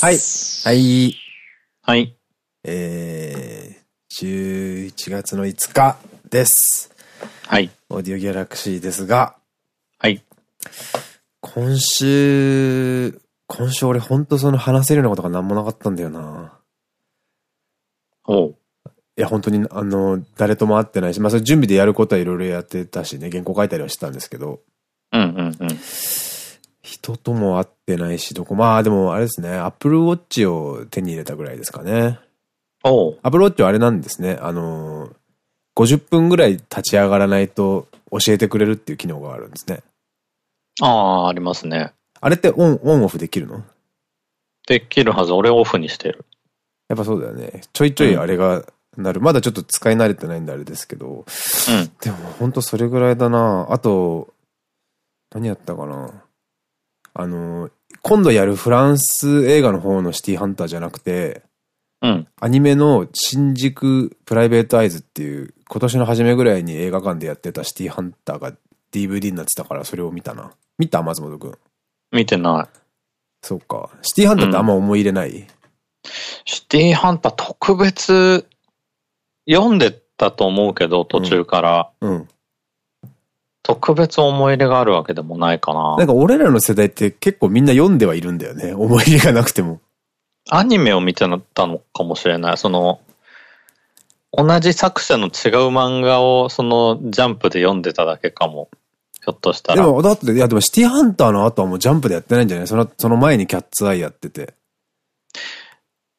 はい。はい。はい。えー、11月の5日です。はい。オーディオギャラクシーですが、はい。今週、今週俺ほんとその話せるようなことが何もなかったんだよな。おう。いや、本当に、あの、誰とも会ってないし、まあ、それ準備でやることはいろいろやってたしね、原稿書いたりはしてたんですけど、うんうんうん。人とも会ってないし、どこ、まあでもあれですね、Apple Watch を手に入れたぐらいですかね。おう。Apple Watch はあれなんですね、あの、50分ぐらい立ち上がらないと教えてくれるっていう機能があるんですね。ああ、ありますね。あれってオン、オンオフできるの？できるはず。俺オフにしてる。やっぱそうだよね。ちょいちょいあれがなる。まだちょっと使い慣れてないんであれですけど。うん。でもほんとそれぐらいだなあと、何やったかなあの、今度やるフランス映画の方のシティハンターじゃなくて、うん。アニメの新宿プライベートアイズっていう今年の初めぐらいに映画館でやってたシティハンターが DVD になってたからそれを見たな。見た？松本くん。見てなそうか。シティハンターってあんま思い入れない、い。シティハンター特別読んでたと思うけど、途中から。うん。特別思い入れがあるわけでもないかな。なんか俺らの世代って結構みんな読んではいるんだよね。思い入れがなくても。アニメを見てたのかもしれない。その、同じ作者の違う漫画をそのジャンプで読んでただけかも。ひょっとしたら。でも、だって、いやでもシティハンターの後はもうジャンプでやってないんじゃない？その、その前にキャッツアイやってて。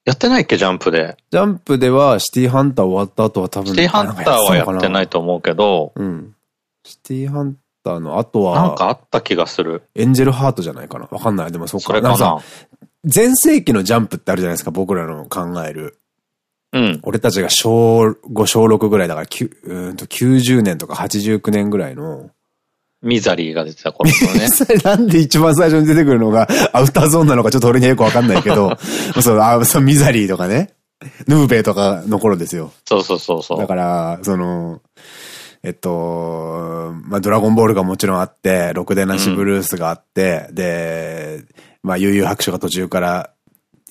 やってないっけ、ジャンプで？ジャンプではシティハンター終わった後は多分。シティハンターはやってないと思うけど、うん。シティハンターの後は、なんかあった気がする。エンジェルハートじゃないかなわかんない。でもそうか。それかんさな。前世紀のジャンプってあるじゃないですか、僕らの考える。うん。俺たちが小5、小6ぐらいだから、うーんと90年とか89年ぐらいの。ミザリーが出てた頃のね。なんで一番最初に出てくるのがアウターゾーンなのかちょっと俺によくわかんないけど、そう、あ、そう、ミザリーとかね。ヌーベイとかの頃ですよ。そうそうそうそう。だから、その、えっと、まあ、ドラゴンボールがもちろんあって、ろくでなしブルースがあって、で、まあ、悠々白書が途中から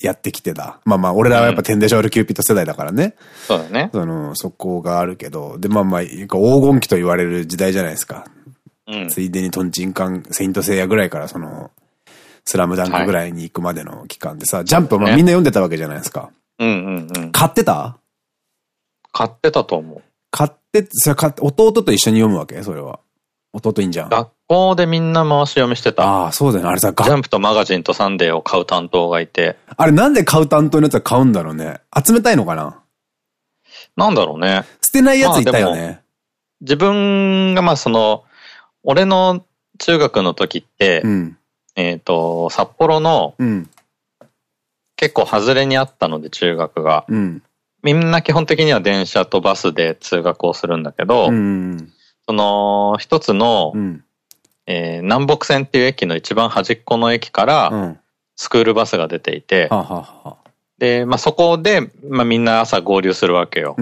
やってきてだ。まあまあ、俺らはやっぱ天でショールキューピット世代だからね。そうだね。その、そこがあるけど、で、まあまあ、黄金期と言われる時代じゃないですか。うん。ついでにトンチンカン、セイントセイヤぐらいからその、スラムダンクぐらいに行くまでの期間でさ、ジャンプ、まあねみんな読んでたわけじゃないですか。うんうんうん。買ってた？買ってたと思う。買って、それ買って、弟と一緒に読むわけ？それは。弟いいんじゃん。学校でみんな回し読みしてた。ああ、そうだよね。あれさ、がジャンプとマガジンとサンデーを買う担当がいて。あれなんで買う担当のやつは買うんだろうね。集めたいのかな？なんだろうね。捨てないやついたよまあね。自分がまあその、俺の中学の時って、うん。えっと、札幌のうん。結構外れにあったので中学が。うん。みんな基本的には電車とバスで通学をするんだけど、うん。その一つの、うん。えー南北線っていう駅の一番端っこの駅からうん。スクールバスが出ていて。で、まあ、そこで、まあ、みんな朝合流するわけよ。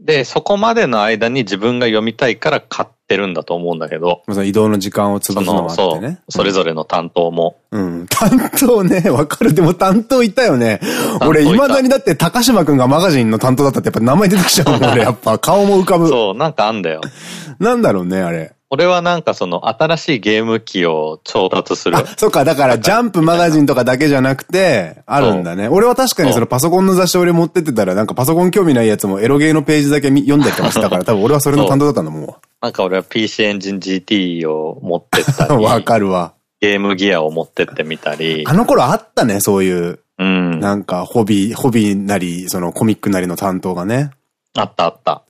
で、そこまでの間に自分が読みたいから買ってるんだと思うんだけど、移動の時間を潰すのそうてね。、それぞれの担当も。うん。担当ね、わかる。でも担当いたよね。当俺、未だにだって高島くんがマガジンの担当だったってやっぱ名前出てきちゃうもん、俺。やっぱ顔も浮かぶ。そう、なんかあんだよ。なんだろうね、あれ。俺はなんかその新しいゲーム機を調達する？あ、そっか、だから、ジャンプマガジンとかだけじゃなくて、あるんだね。俺は確かにそのパソコンの雑誌俺持ってってたら、なんかパソコン興味ないやつもエロゲーのページだけ見読んだりとかしてたから、多分俺はそれの担当だったんだもん。なんか俺は PC エンジン GT を持ってったり、わかるわ。ゲームギアを持ってってみたりあ、の頃あったね、そういう、うん。なんか、ホビー、ホビーなり、そのコミックなりの担当がね。あったあった。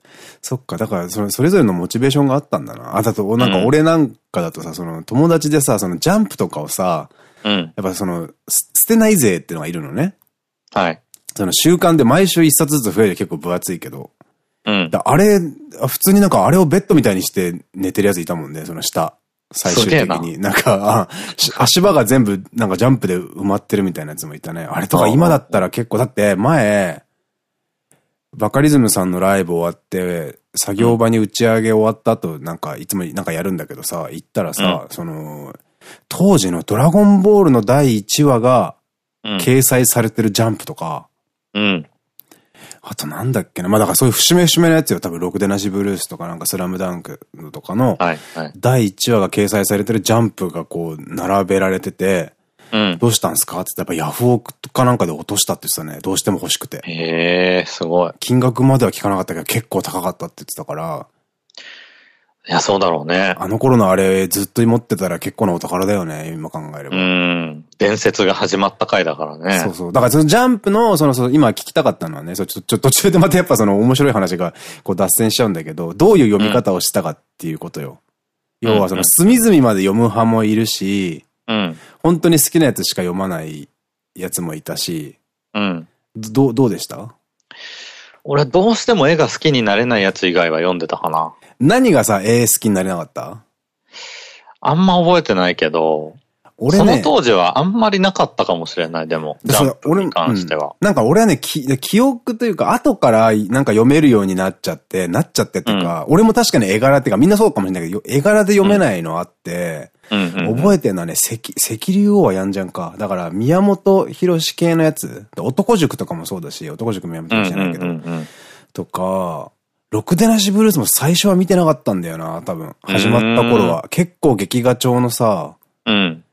そっか、だからそれ、それぞれのモチベーションがあったんだな。あ、だと、なんか俺なんかだとさ、その友達でさ、そのジャンプとかをさ、うん。やっぱその、す捨てないぜってのがいるのね。はい。その習慣で毎週一冊ずつ増えて結構分厚いけど。うん。だあれ、あ普通になんかあれをベッドみたいにして寝てるやついたもんね、その下。最終的に。なんか、足場が全部なんかジャンプで埋まってるみたいなやつもいたね。あれとか今だったら結構、だって前、バカリズムさんのライブ終わって、作業場に打ち上げ終わった後、なんかいつもなんかやるんだけどさ、行ったらさ、その、当時のドラゴンボールの第1話が掲載されてるジャンプとか、うん。あとなんだっけな。まあだからそういう節目節目のやつよ。多分、ろくでなしブルースとかなんかスラムダンクとかの、第1話が掲載されてるジャンプがこう、並べられてて、うん、どうしたんすか？って言ったら、やっぱヤフオクかなんかで落としたって言ってたね。どうしても欲しくて。へえ、すごい。金額までは聞かなかったけど、結構高かったって言ってたから。いや、そうだろうね。あの頃のあれずっと持ってたら結構なお宝だよね、今考えれば。うん。伝説が始まった回だからね。そうそう。だからそのジャンプの、その、その今聞きたかったのはね、そちょ、ちょ、途中でまたやっぱその面白い話がこう脱線しちゃうんだけど、どういう読み方をしたかっていうことよ。うん、要はその隅々まで読む派もいるし、うん。本当に好きなやつしか読まないやつもいたし、うん。どう、どうでした？俺どうしても絵が好きになれないやつ以外は読んでたかな。何がさ、絵好きになれなかった？あんま覚えてないけど、俺ね、その当時はあんまりなかったかもしれない、でも。ジャンプに関しては。うん、なんか俺はね、き記憶というか、後からなんか読めるようになっちゃって、なっちゃってっていうか、うん、俺も確かに絵柄っていうか、みんなそうかもしれないけど、絵柄で読めないのあって、覚えてるのはね、石、石竜王はやんじゃんか。だから、宮本博士系のやつ、男塾とかもそうだし、男塾宮本博士じゃないけど、とか、ろくでなしブルースも最初は見てなかったんだよな、多分。始まった頃は。結構劇画調のさ、うん。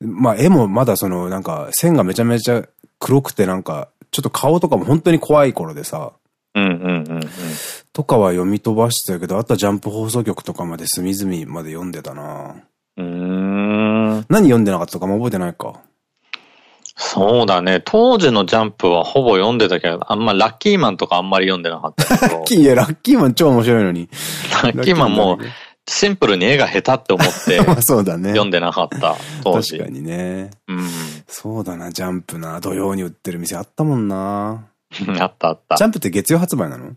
まあ絵もまだそのなんか線がめちゃめちゃ黒くてなんか、ちょっと顔とかも本当に怖い頃でさ、うんうんうんうん。とかは読み飛ばしてたけど、あとはジャンプ放送局とかまで隅々まで読んでたなうん。何読んでなかったとかも覚えてないか。そうだね。当時のジャンプはほぼ読んでたけど、あんまラッキーマンとかあんまり読んでなかったけど。ラッキー、いや、ラッキーマン超面白いのに。ラッキーマンもシンプルに絵が下手って思って。まあそうだね。読んでなかった、当時。確かにね。うん。そうだな、ジャンプな。土曜に売ってる店あったもんな。あったあった。ジャンプって月曜発売なの？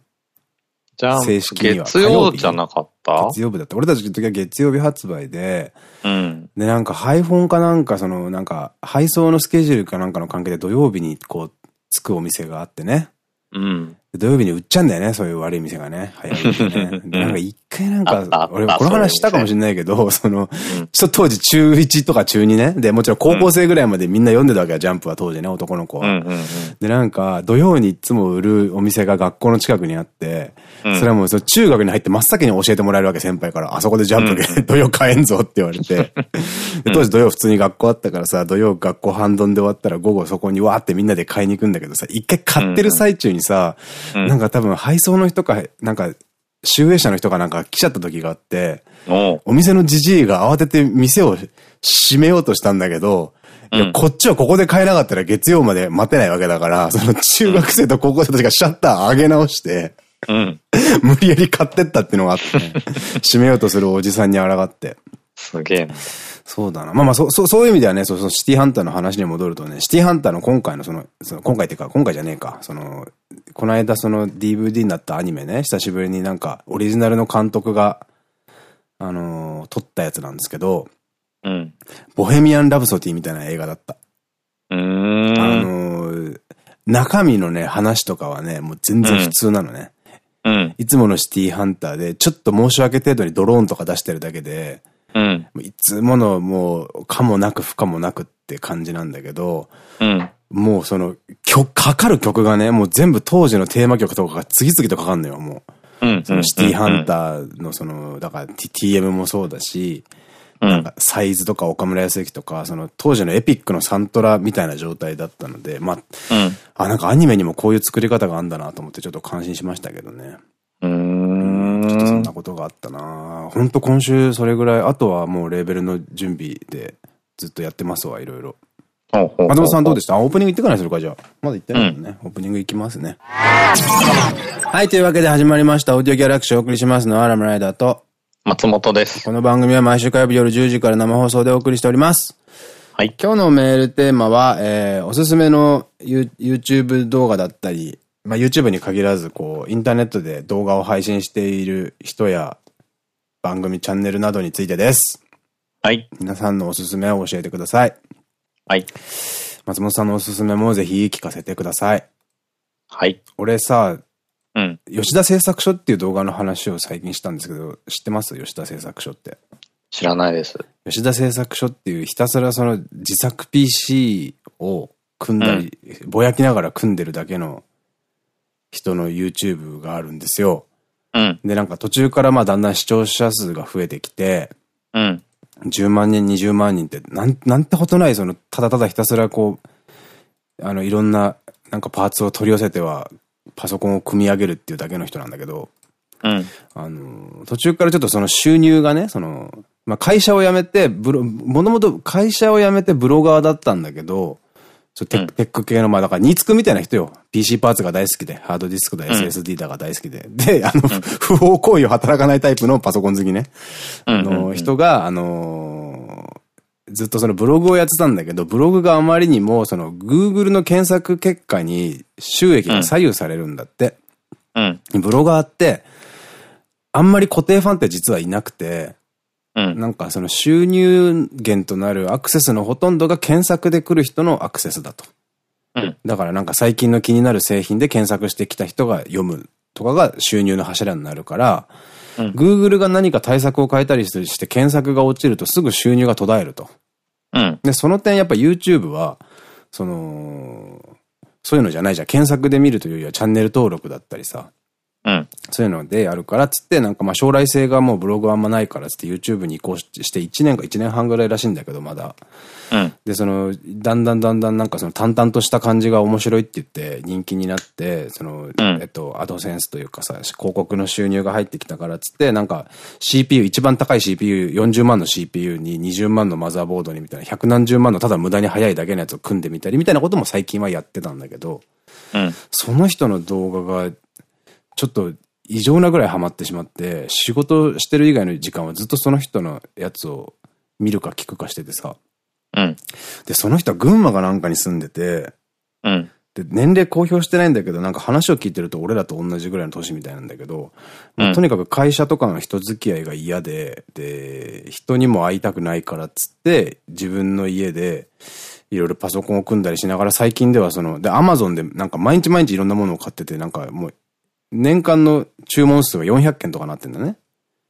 じゃあ、正式には。月曜じゃなかった？月曜日だった。俺たちの時は月曜日発売で、うん。で、なんか配本かなんか、その、なんか、配送のスケジュールかなんかの関係で土曜日にこう、着くお店があってね。うん。土曜日に売っちゃうんだよね、そういう悪い店がね。早いね。で、なんか一回なんか、俺この話したかもしれないけど、その、ちょっと当時中1とか中2ね。で、もちろん高校生ぐらいまでみんな読んでたわけよ、ジャンプは当時ね、男の子は。で、なんか、土曜にいつも売るお店が学校の近くにあって、それはもうその中学に入って真っ先に教えてもらえるわけ、先輩から。あそこでジャンプで土曜買えんぞって言われて。当時土曜普通に学校あったからさ、土曜学校半ドンで終わったら午後そこにわーってみんなで買いに行くんだけどさ、一回買ってる最中にさ、なんか多分配送の人か、なんか、集英社の人がなんか来ちゃった時があって、お店のじじいが慌てて店を閉めようとしたんだけど、いや、こっちはここで買えなかったら月曜まで待てないわけだから、その中学生と高校生たちがシャッター上げ直して、うん、無理やり買ってったっていうのがあって、ね、閉めようとするおじさんに抗って。すげえな。そうだな。まあまあ、そ、そそういう意味ではね、そのシティハンターの話に戻るとね、シティハンターの今回のその、その今回っていうか、今回じゃねえか、その、この間その DVD になったアニメね、久しぶりになんか、オリジナルの監督が、あのー、撮ったやつなんですけど、うん。ボヘミアン・ラブソディみたいな映画だった。うん。あのー、中身のね、話とかはね、もう全然普通なのね。うん。いつものシティハンターで、ちょっと申し訳程度にドローンとか出してるだけで、うん。いつものもう、かもなく不可もなくって感じなんだけど、うん。もうその、曲、かかる曲がね、もう全部当時のテーマ曲とかが次々とかかるのよ、もう。うん。そのシティハンターのその、だから TM もそうだし、なんかサイズとか岡村康之とか、その当時のエピックのサントラみたいな状態だったので、まあ、うん、あ、なんかアニメにもこういう作り方があるんだなと思ってちょっと感心しましたけどね。うん。ちょっとそんなことがあったなほんと今週それぐらい、あとはもうレーベルの準備でずっとやってますわ、いろいろ。松本さんどうでした？オープニング行ってからにするかじゃあ。まだ行ってないもんね。うん、オープニング行きますね。はい、というわけで始まりました。オーディオギャラクシーをお送りしますのはアラムライダーと松本です。この番組は毎週火曜日夜10時から生放送でお送りしております。はい。今日のメールテーマは、えー、おすすめの YouTube 動画だったり、まあ、YouTube に限らず、こう、インターネットで動画を配信している人や番組、チャンネルなどについてです。はい。皆さんのおすすめを教えてください。はい。松本さんのおすすめもぜひ聞かせてください。はい。俺さ、うん。吉田製作所っていう動画の話を最近したんですけど、知ってます？吉田製作所って。知らないです。吉田製作所っていうひたすらその自作 PC を組んだり、うん、ぼやきながら組んでるだけの人の YouTube があるんですよ。うん。で、なんか途中からまあだんだん視聴者数が増えてきて、うん。10万人、20万人って、なん、なんてことない、その、ただただひたすらこう、あの、いろんな、なんかパーツを取り寄せては、パソコンを組み上げるっていうだけの人なんだけど、うん。あの、途中からちょっとその収入がね、その、まあ、会社を辞めて、ブロ、もともと会社を辞めてブロガーだったんだけど、そうテック、系の、まあだから、ニーツクみたいな人よ。PC パーツが大好きで、ハードディスクだ、SSD だが大好きで。で、あの、不法行為を働かないタイプのパソコン好きね。あの、人が、あのずっとそのブログをやってたんだけど、ブログがあまりにも、その、Google の検索結果に収益が左右されるんだって。うん。ブロガーって、あんまり固定ファンって実はいなくて、うん、なんかその収入源となるアクセスのほとんどが検索で来る人のアクセスだと。うん、だからなんか最近の気になる製品で検索してきた人が読むとかが収入の柱になるから、うん、Google が何か対策を変えたりして検索が落ちるとすぐ収入が途絶えると。うん、で、その点やっぱ YouTube は、その、そういうのじゃないじゃん。検索で見るというよりはチャンネル登録だったりさ。うん。そういうのでやるからっつって、なんかまあ将来性がもうブログあんまないからっつって YouTube に移行して1年か1年半ぐらいらしいんだけど、まだ。うん。で、その、だんだんだんだんなんかその淡々とした感じが面白いって言って人気になって、その、うん、えっと、アドセンスというかさ、広告の収入が入ってきたからっつって、なんか CPU、一番高い CPU、40万の CPU に20万のマザーボードにみたいな、百何十万のただ無駄に速いだけのやつを組んでみたりみたいなことも最近はやってたんだけど、うん、その人の動画が、ちょっと異常なぐらいハマってしまって、仕事してる以外の時間はずっとその人のやつを見るか聞くかしててさ。うん。で、その人は群馬がなんかに住んでて、うん。で、年齢公表してないんだけど、なんか話を聞いてると俺らと同じぐらいの年みたいなんだけど、うん、とにかく会社とかの人付き合いが嫌で、で、人にも会いたくないからっつって、自分の家で、いろいろパソコンを組んだりしながら最近ではその、で、アマゾンでなんか毎日毎日いろんなものを買ってて、なんかもう年間の注文数が400件とかなってんだね。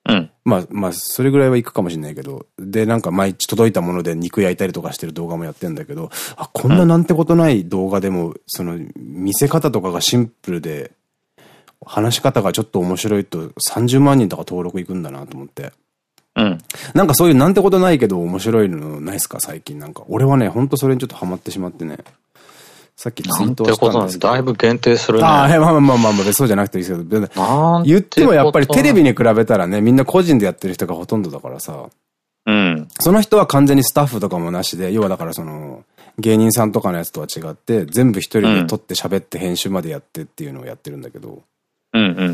うん。まあ、まあ、それぐらいはいくかもしれないけど、で、なんか毎日届いたもので肉焼いたりとかしてる動画もやってんだけど、あ、こんななんてことない動画でも、その、見せ方とかがシンプルで、話し方がちょっと面白いと30万人とか登録いくんだなと思って。うん。なんかそういうなんてことないけど面白いのないっすか？最近なんか。俺はね、ほんとそれにちょっとハマってしまってね。さっきツイートしたんですだいぶ限定するね。ああ、まあまあまあまあ、そうじゃなくていいですけど、言ってもやっぱりテレビに比べたらね、みんな個人でやってる人がほとんどだからさ。うん。その人は完全にスタッフとかもなしで、要はだからその、芸人さんとかのやつとは違って、全部一人で撮って喋って編集までやってっていうのをやってるんだけど。うんうんうんう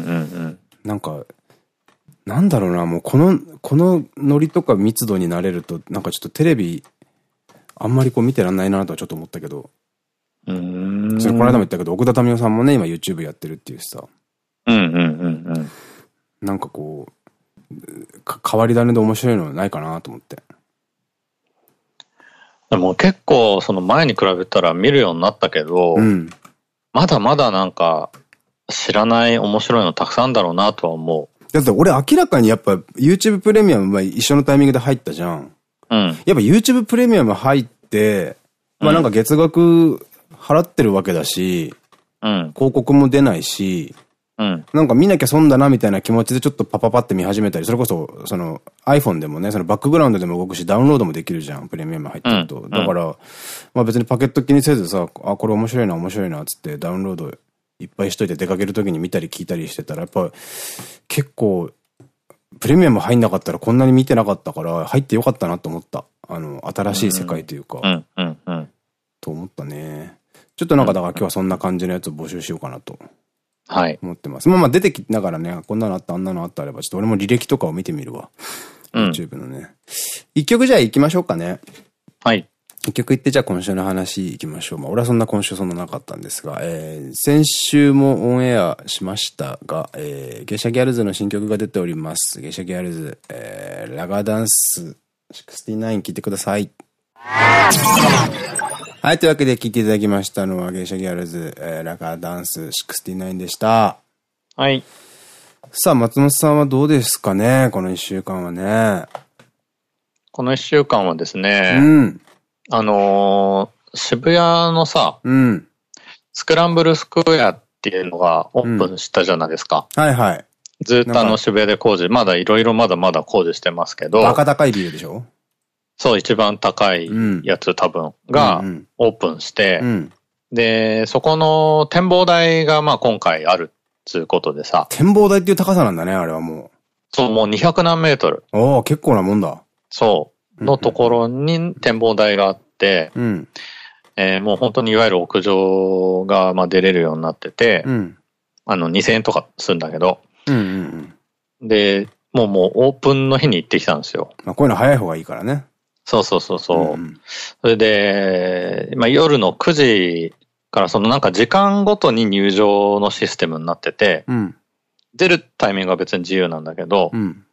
ん。なんか、なんだろうな、もうこの、このノリとか密度になれると、なんかちょっとテレビ、あんまりこう見てらんないなとはちょっと思ったけど。うん。それこの間も言ったけど、奥田民生さんもね、今 YouTube やってるっていうしさ。うんうんうんうん。なんかこう、変わり種で面白いのないかなと思って。でも結構その前に比べたら見るようになったけど、うん、まだまだなんか知らない面白いのたくさんだろうなとは思う。だって俺明らかにやっぱ YouTube プレミアムは一緒のタイミングで入ったじゃん。うん。やっぱ YouTube プレミアム入って、まあなんか月額払ってるわけだし、うん、広告も出ないし、うん、なんか見なきゃ損だなみたいな気持ちでちょっとパパパって見始めたり、それこそ、その iPhone でもね、そのバックグラウンドでも動くし、ダウンロードもできるじゃん、プレミアム入ってると。だから、まあ別にパケット気にせずさ、あ、これ面白いな、面白いな、つってダウンロードいっぱいしといて出かけるときに見たり聞いたりしてたら、やっぱ結構、プレミアム入んなかったらこんなに見てなかったから、入ってよかったなと思った。あの、新しい世界というか。と思ったね。ちょっとなんかだから今日はそんな感じのやつを募集しようかなと。はい。思ってます。まあまあ出てきながらね、こんなのあった、あんなのあったあれば、ちょっと俺も履歴とかを見てみるわ。うん、YouTube のね。一曲じゃあ行きましょうかね。はい。一曲言ってじゃあ今週の話行きましょう。まあ俺はそんな今週そんななかったんですが、えー、先週もオンエアしましたが、えー、ゲシャギャルズの新曲が出ております。ゲシャギャルズ、えー、ラガダンス69聞いてください。はい、というわけで聴いていただきましたのは、芸者ギャルズ、えー、ラカダンス69でした。はい。さあ、松本さんはどうですかねこの一週間はね。この一週間はですね、うん。あのー、渋谷のさ、うん。スクランブルスクエアっていうのがオープンしたじゃないですか。はいはい。ずっとあの渋谷で工事、まだいろいろまだまだ工事してますけど、バカ高いビルでしょ？そう一番高いやつ多分がオープンして、うん。で、そこの展望台がまあ今回あるっつうことでさ、展望台っていう高さなんだね、あれはもそうもう200何メートル、う。おお結構なもんだ。そう、のところに展望台があって、うん。えーもう本当にいわゆる屋上がまあ出れるようになってて、うん。あの2000円とかするんだけど。で、もうもうオープンの日に行ってきたんですよ。まあこういうの早い方がいいからね。そうそうそうそう。んそれで、まあ、夜の9時からそのなんか時間ごとに入場のシステムになってて、うん。出るタイミングは別に自由なんだけど、うん。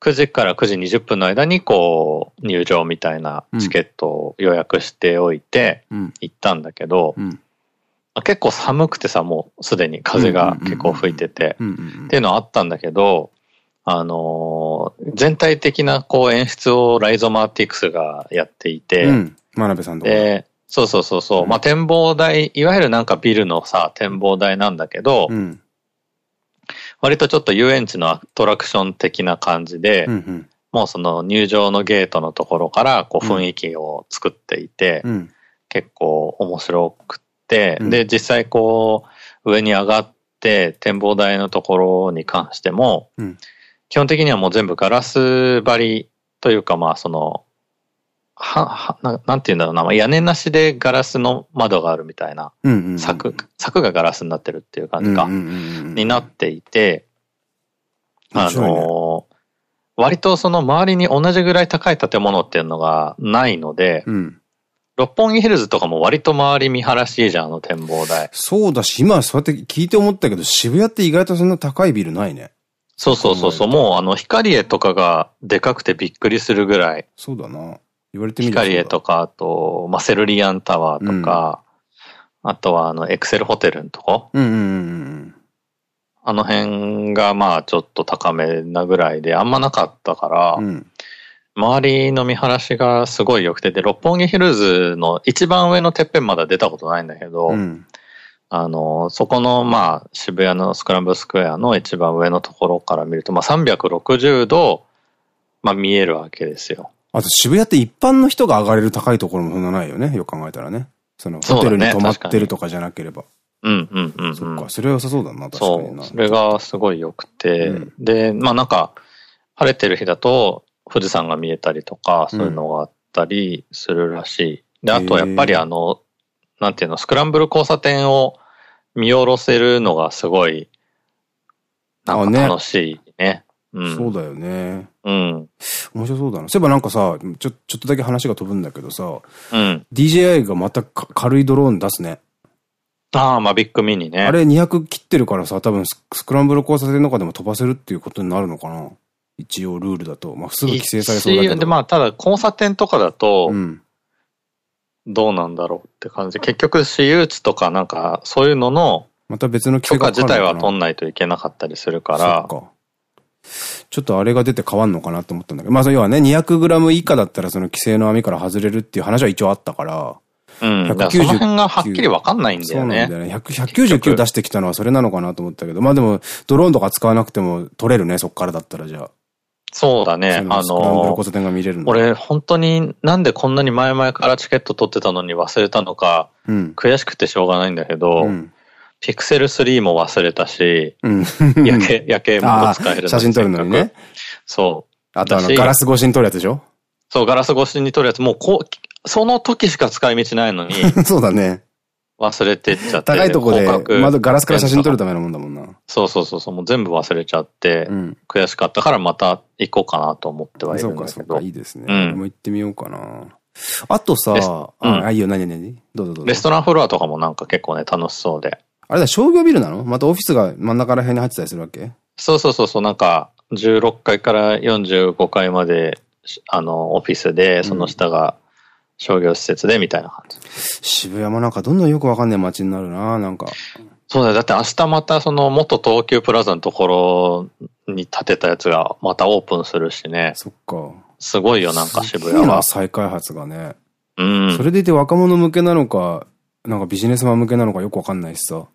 9時から9時20分の間にこう入場みたいなチケットを予約しておいてうん。行ったんだけど、結構寒くてさ、もうすでに風が結構吹いてて、っていうのはあったんだけど、あのー全体的なこう演出をライゾマーティクスがやっていて、うん。真鍋さんとか。で、そうそうそうそう、うんまあ展望台、いわゆるなんかビルのさ、展望台なんだけど、うん。割とちょっと遊園地のアトラクション的な感じで、うんうん。もうその入場のゲートのところからこう雰囲気を作っていて、うん。結構面白くって、うんで、実際こう上に上がって展望台のところに関しても、うん基本的にはもう全部ガラス張りというかまあその、は、はななんて言うんだろうな、まあ屋根なしでガラスの窓があるみたいな。柵、柵がガラスになってるっていう感じか、になっていて、あ面白いねの、割とその周りに同じぐらい高い建物っていうのがないので、うん。六本木ヒルズとかも割と周り見晴らしいいじゃん、あの展望台。そうだし、今そうやって聞いて思ったけど、渋谷って意外とそんな高いビルないね。そうそうそうそう、もうあの光栄とかがでかくてびっくりするぐらい、そうだな。言われてみれば光栄とか、あと、まあ、セルリアンタワーとか、あとはあのエクセルホテルのとこ、うんうんうんあの辺がまあちょっと高めなぐらいであんまなかったから、うん。うん。周りの見晴らしがすごい良くて、で、六本木ヒルズの一番上のてっぺんまだ出たことないんだけど、うん。あの、そこの、まあ、渋谷のスクランブルスクエアの一番上のところから見ると、まあ、360度、まあ、見えるわけですよ。あと渋谷って一般の人が上がれる高いところもそんなないよね？よく考えたらね。その、ホテルに泊まってるとかじゃなければ。うん、うん、うん、うんそっか。。それは良さそうだな、確かそう。にな。それがすごい良くて、うんで、まあ、なんか、晴れてる日だと、富士山が見えたりとか、そういうのがあったりするらしい。で、あと、やっぱりあの、なんていうの、スクランブル交差点を見下ろせるのがすごい、なんか楽しいね。うん。そうだよね。うん。面白そうだな。そういえばなんかさ、ちょ、ちょっとだけ話が飛ぶんだけどさ、うん。DJI がまたか軽いドローン出すね。ああ、まあビッグミニね。あれ200切ってるからさ、多分ススクランブル交差点とかでも飛ばせるっていうことになるのかな一応ルールだと。まあすぐ規制されそうだけど。一で、まあ、ただ交差点とかだとう、ん。どうなんだろうって感じ。結局、私有地とかなんか、そういうののまた別の許可自体は取んないといけなかったりするから、か。ちょっとあれが出て変わんのかなと思ったんだけど。まあ、要はね、200g 以下だったらその規制の網から外れるっていう話は一応あったから。うん。だから199その辺がはっきりわかんないんだよねそうなんだ。よね。100 199出してきたのはそれなのかなと思ったけど。まあでも、ドローンとか使わなくても取れるね、そっからだったらじゃあ。そうだね。あの。俺、本当になんでこんなに前々からチケット取ってたのに忘れたのか、うん。悔しくてしょうがないんだけど、うん。ピクセル3も忘れたし、うん。夜景、夜景もあ使える写真撮るのにね。そう。あとあの、ガラス越しに撮るやつでしょ？そう、ガラス越しに撮るやつ、もうこう、その時しか使い道ないのに、そうだね。忘れてっちゃって。高いとこで窓ガラスから写真撮るためのもんだもんな。そうそうそうそう、もう全部忘れちゃって、うん。悔しかったからまた行こうかなと思ってはいそるだけどうんかそうか、い。いですね。うん俺も行ってみようかな。あとさ、うんあ、あいいよ、何何どうぞどうぞ。レストランフロアとかもなんか結構ね、楽しそうで。あれだ、商業ビルなの？またオフィスが真ん中ら辺に入ってたりするわけ？そうそうそうそう、なんか、16階から45階まで、しあの、オフィスで、その下が商業施設で、みたいな感じ。渋谷もなんかどんどんよくわかんない街になるな、なんか。そうだよ。だって明日またその元東急プラザのところに建てたやつがまたオープンするしね。そっか。すごいよ、なんか渋谷は。再開発がね。ううん。それでいて若者向けなのか、なんかビジネスマン向けなのかよくわかんないしさ。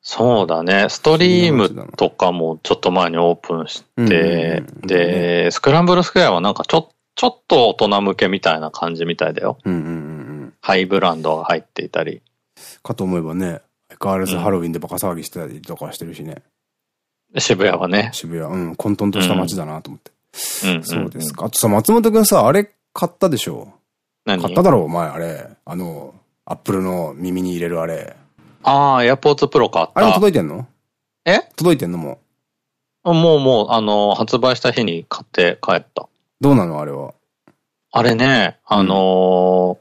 そうだね。ストリームとかもちょっと前にオープンして、で、スクランブルスクエアはなんかちょ、ちょっと大人向けみたいな感じみたいだよ。うんうんうんうん。ハイブランドが入っていたり。かと思えばね、相変わらずハロウィンでバカ騒ぎしてたりとかしてるしね。渋谷はね。渋谷、うん、混沌とした街だなと思って。うん。そうですか。あとさ、松本くんさ、あれ買ったでしょ？何？買っただろう、お前、あれ。あの、アップルの耳に入れるあれ。ああ、AirPods Pro 買った。あれも届いてんの？え？届いてんのもう？もうもう、あの、発売した日に買って帰った。どうなの？あれは。あれね、あの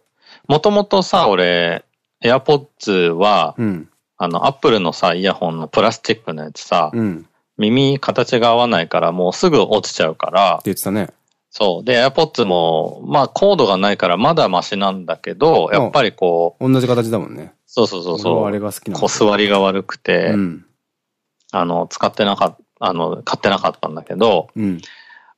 もともとさ、俺、AirPods は、うん。あの、Apple のさ、イヤホンのプラスチックのやつさ、うん。耳形が合わないからもうすぐ落ちちゃうからって、言ってたね。そう。で、AirPods も、まあコードがないからまだマシなんだけど、やっぱりこう、同じ形だもんね。そうそうそうそう、あれが好きなの。こう座りが悪くて、うん。あの、使ってなかった、あの、買ってなかったんだけど、うん。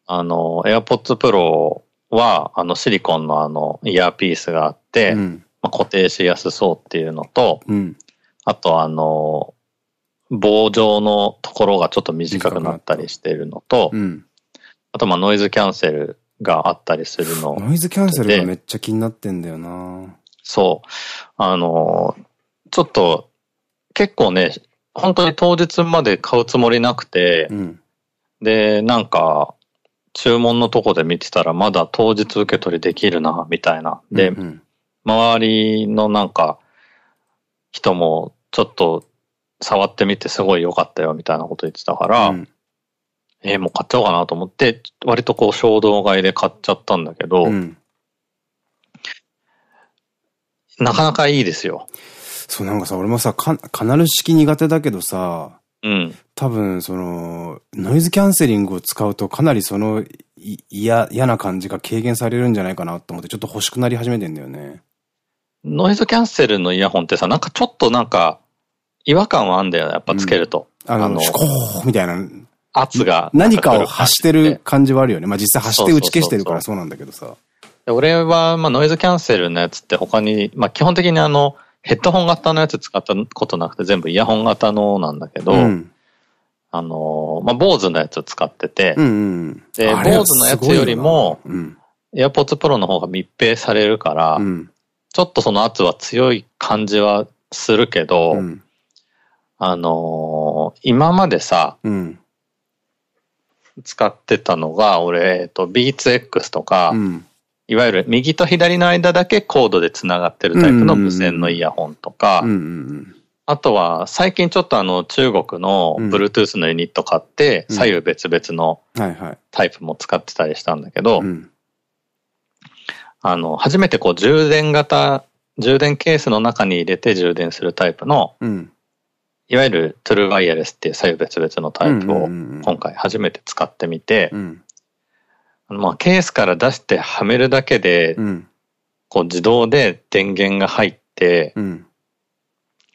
あの、AirPods Pro は、あの、シリコンのあの、イヤーピースがあって、うん。まあ、固定しやすそうっていうのと、うん。あとあの、棒状のところがちょっと短くなったりしているのと、うん。あとまあノイズキャンセルがあったりするの。ノイズキャンセルがめっちゃ気になってんだよなそう。あの、ちょっと結構ね、本当に当日まで買うつもりなくて、うん。で、なんか、注文のとこで見てたらまだ当日受け取りできるな、みたいな。で、うんうん周りのなんか、人もちょっと触ってみてすごい良かったよみたいなこと言ってたから、うんえーもう買っちゃおうかなと思って、割とこう衝動買いで買っちゃったんだけど、うん。なかなかいいですよ。そう、なんかさ、俺もさ、カカナル式苦手だけどさ、うん。多分、その、ノイズキャンセリングを使うとかなりその、い嫌、嫌な感じが軽減されるんじゃないかなと思って、ちょっと欲しくなり始めてんだよね。ノイズキャンセルのイヤホンってさ、なんかちょっとなんか、違和感はあんだよね、やっぱつけると。あの、あのシュコーみたいな、圧が。何かを発してる感じはあるよね。まあ実際発して打ち消してるからそそうなんだけどさ。で俺は、まあ、ノイズキャンセルのやつって他に、まあ、基本的にあの、ヘッドホン型のやつ使ったことなくて全部イヤホン型のなんだけど、うん。あの、まあ、坊主のやつを使ってて、うんうん。で坊主のやつよりもすごいよな AirPods Pro の方が密閉されるから、うん。うん。ちょっとその圧は強い感じはするけど、うん。あのー今までさ、うん。使ってたのが、俺、えっと、Beats X とか、うん。いわゆる右と左の間だけコードで繋がってるタイプの無線のイヤホンとか、あとは最近ちょっとあの中国のうん Bluetooth のユニット買って、うん左右別々の。タイプも使ってたりしたんだけど、うん。あの、初めてこう充電型、充電ケースの中に入れて充電するタイプの、うん。いわゆるトゥルーワイヤレスっていう左右別々のタイプを今回初めて使ってみて、うん。まあケースから出してはめるだけで、うん。こう自動で電源が入って、うん。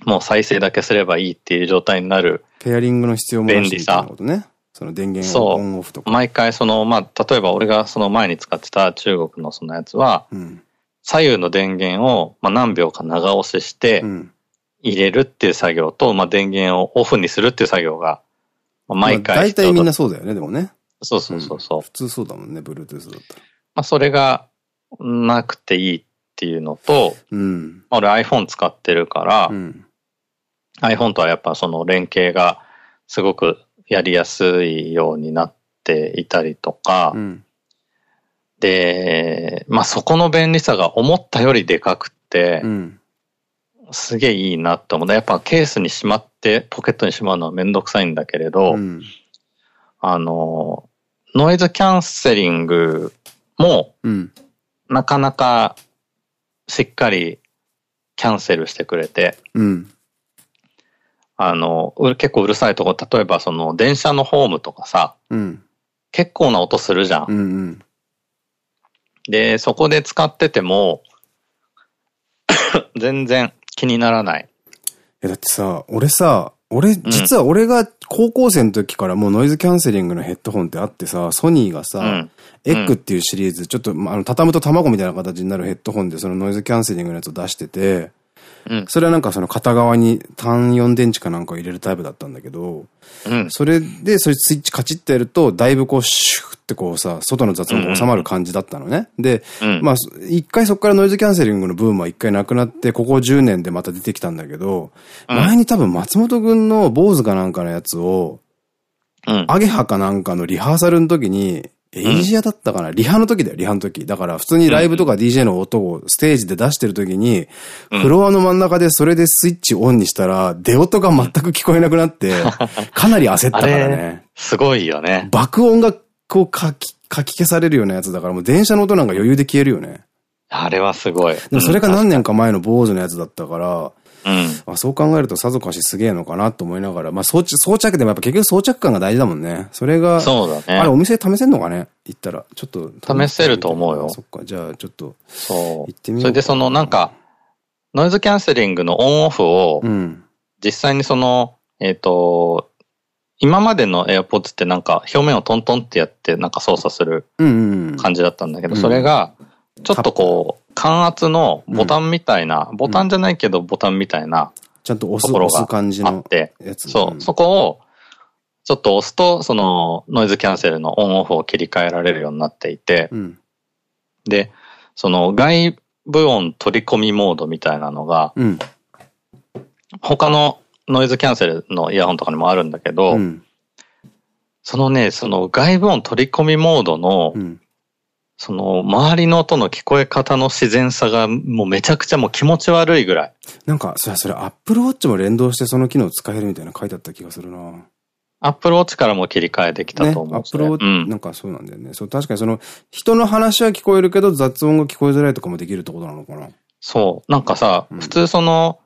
もう再生だけすればいいっていう状態になる。ペアリングの必要もなしみたいなことね。その電源オンオフとか。毎回その、まあ、例えば俺がその前に使ってた中国のそのやつは、うん。左右の電源をまあ何秒か長押ししてうん。入れるっていう作業と、まあ電源をオフにするっていう作業が、まあ毎まあ回大体みんな必そうだよね、でもね。そうそうそうそう。普通そうだもんね、Bluetooth だったら。まあそれがなくていいっていうのと、うん。まあ俺 iPhone 使ってるから、うん。iPhone とはやっぱその連携がすごくやりやすいようになっていたりとか、うん。で、まあそこの便利さが思ったよりでかくって、うん。すげえいいなって思う。やっぱケースにしまってポケットにしまうのはめんどくさいんだけれど、うん。あの、ノイズキャンセリングもうん。なかなかしっかりキャンセルしてくれて、うん。あの、う結構うるさいとこ、例えばその電車のホームとかさ、うん。結構な音するじゃん。うん。うん。で、そこで使ってても、全然気にならない。え、だってさ、俺さ、俺、実は俺が高校生の時からもうノイズキャンセリングのヘッドホンってあってさ、ソニーがさ、うん、エッグっていうシリーズ、ちょっと、あの、畳むと卵みたいな形になるヘッドホンでそのノイズキャンセリングのやつを出してて、それはなんかその片側に単4電池かなんかを入れるタイプだったんだけど、うん、それで、それスイッチカチッてやると、だいぶこう、シューってこうさ、外の雑音が収まる感じだったのね。で、うん、まあ、一回そこからノイズキャンセリングのブームは一回なくなって、ここ10年でまた出てきたんだけど、うん、前に多分松本くんの坊主かなんかのやつを、アゲハかなんかのリハーサルの時に、エイジアだったかな、リハの時だよ、リハの時。だから普通にライブとか DJ の音をステージで出してる時に、フロアの真ん中でそれでスイッチオンにしたら、出音が全く聞こえなくなって、かなり焦ったからね。すごいよね。爆音がこう書き、書き消されるようなやつだから、もう電車の音なんか余裕で消えるよね。あれはすごい。でもそれが何年か前の坊主のやつだったから、うん、あそう考えるとさぞかしすげえのかなと思いながら、まあ装装着でもやっぱ結局装着感が大事だもんね。それが、そうだね。あれお店試せんのかね？行ったら。ちょっと。試せると思うよ。そっか、じゃあちょっと。そう。行ってみよう。それでそのなんか、ノイズキャンセリングのオンオフを、実際にその、えっ、ー、と、今までの AirPods ってなんか表面をトントンってやってなんか操作する感じだったんだけど、それが、ちょっとこう、感圧のボタンみたいな、ボタンじゃないけどボタンみたいな、ちゃんと押すところがあって、そう、そこを、ちょっと押すと、そのノイズキャンセルのオンオフを切り替えられるようになっていて、で、その外部音取り込みモードみたいなのが、他のノイズキャンセルのイヤホンとかにもあるんだけど、うん、そのね、その外部音取り込みモードの、うん、その周りの音の聞こえ方の自然さがもうめちゃくちゃもう気持ち悪いぐらい。なんか、それ、それ、アップルウォッチも連動してその機能使えるみたいな書いてあった気がするなアップルウォッチからも切り替えできたと思う、ね。アップルウォッチ、うん、なんかそうなんだよね。そう、確かにその、人の話は聞こえるけど雑音が聞こえづらいとかもできるってことなのかなそう。なんかさ、うん、普通その、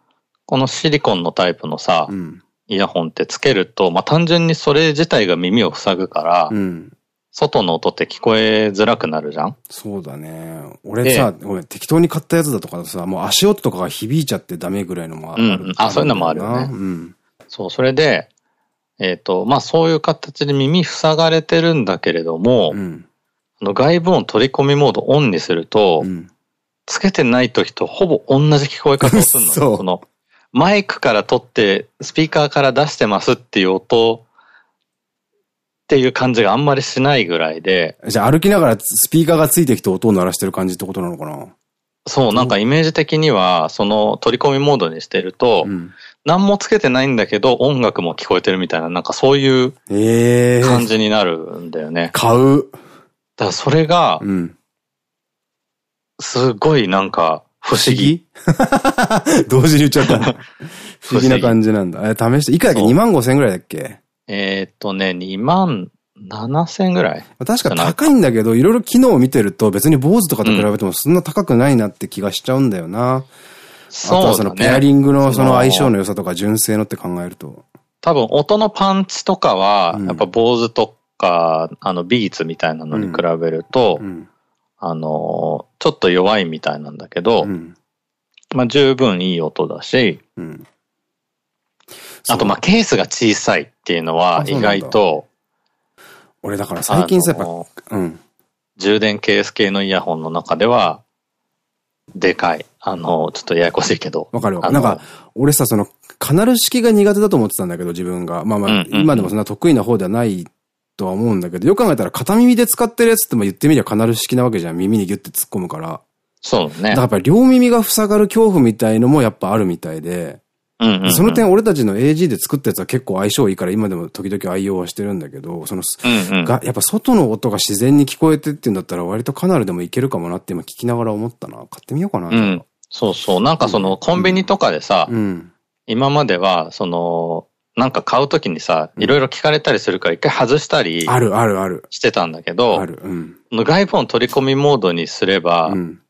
このシリコンのタイプのさ、うん、イヤホンってつけると、まあ、単純にそれ自体が耳を塞ぐから、うん、外の音って聞こえづらくなるじゃん？そうだね。俺さ、ごめん、適当に買ったやつだとかさ、もう足音とかが響いちゃってダメぐらいのもある。うん、あ、そういうのもあるよね。うん。そう、それで、えっ、ー、と、まあそういう形で耳塞がれてるんだけれども、うん、あの外部音取り込みモードオンにすると、うん、つけてない時とほぼ同じ聞こえ方をするの。そのマイクから取って、スピーカーから出してますっていう音っていう感じがあんまりしないぐらいで。じゃあ歩きながらスピーカーがついてきて音を鳴らしてる感じってことなのかな？そう、なんかイメージ的には、その取り込みモードにしてると、うん、何もつけてないんだけど音楽も聞こえてるみたいな、なんかそういう感じになるんだよね。えー、買う。だからそれが、うん、すごいなんか不思議 同時に言っちゃった。不思議な感じなんだ。あれ試して、いくらだっけ ?2 万5千ぐらいだっけ？えっとね、2万7千ぐらい。確か高いんだけど、いろいろ機能を見てると別に坊主とかと比べてもそんな高くないなって気がしちゃうんだよな。うん、そう、ね、あとはそのペアリングのその相性の良さとか純正のって考えると。多分音のパンチとかは、やっぱ坊主とか、うん、あのビーツみたいなのに比べると、うん、あの、ちょっと弱いみたいなんだけど、まあ十分いい音だし、あとまあケースが小さいっていうのは意外と、俺だから最近さ、やっぱ、うん。充電ケース系のイヤホンの中では、でかい。あの、ちょっとややこしいけど。わかるわ。なんか、俺さ、その、カナル式が苦手だと思ってたんだけど、自分が。まあまあ、今でもそんな得意な方ではないとは思うんだけど、よく考えたら片耳で使ってるやつっても言ってみりゃカナル式なわけじゃん。耳にギュッて突っ込むから。そうね。だからやっぱり両耳が塞がる恐怖みたいのもやっぱあるみたいで。その点俺たちの AG で作ったやつは結構相性いいから今でも時々愛用はしてるんだけど、その、うんうん、が、やっぱ外の音が自然に聞こえてっていうんだったら割とカナルでもいけるかもなって今聞きながら思ったな。買ってみようかな。うん、そうそう。なんかそのコンビニとかでさ、うん、今まではその、なんか買うときにさ、いろいろ聞かれたりするから一回外したり。あるあるある。してたんだけど、ある。うん。外部音取り込みモードにすれば、うん、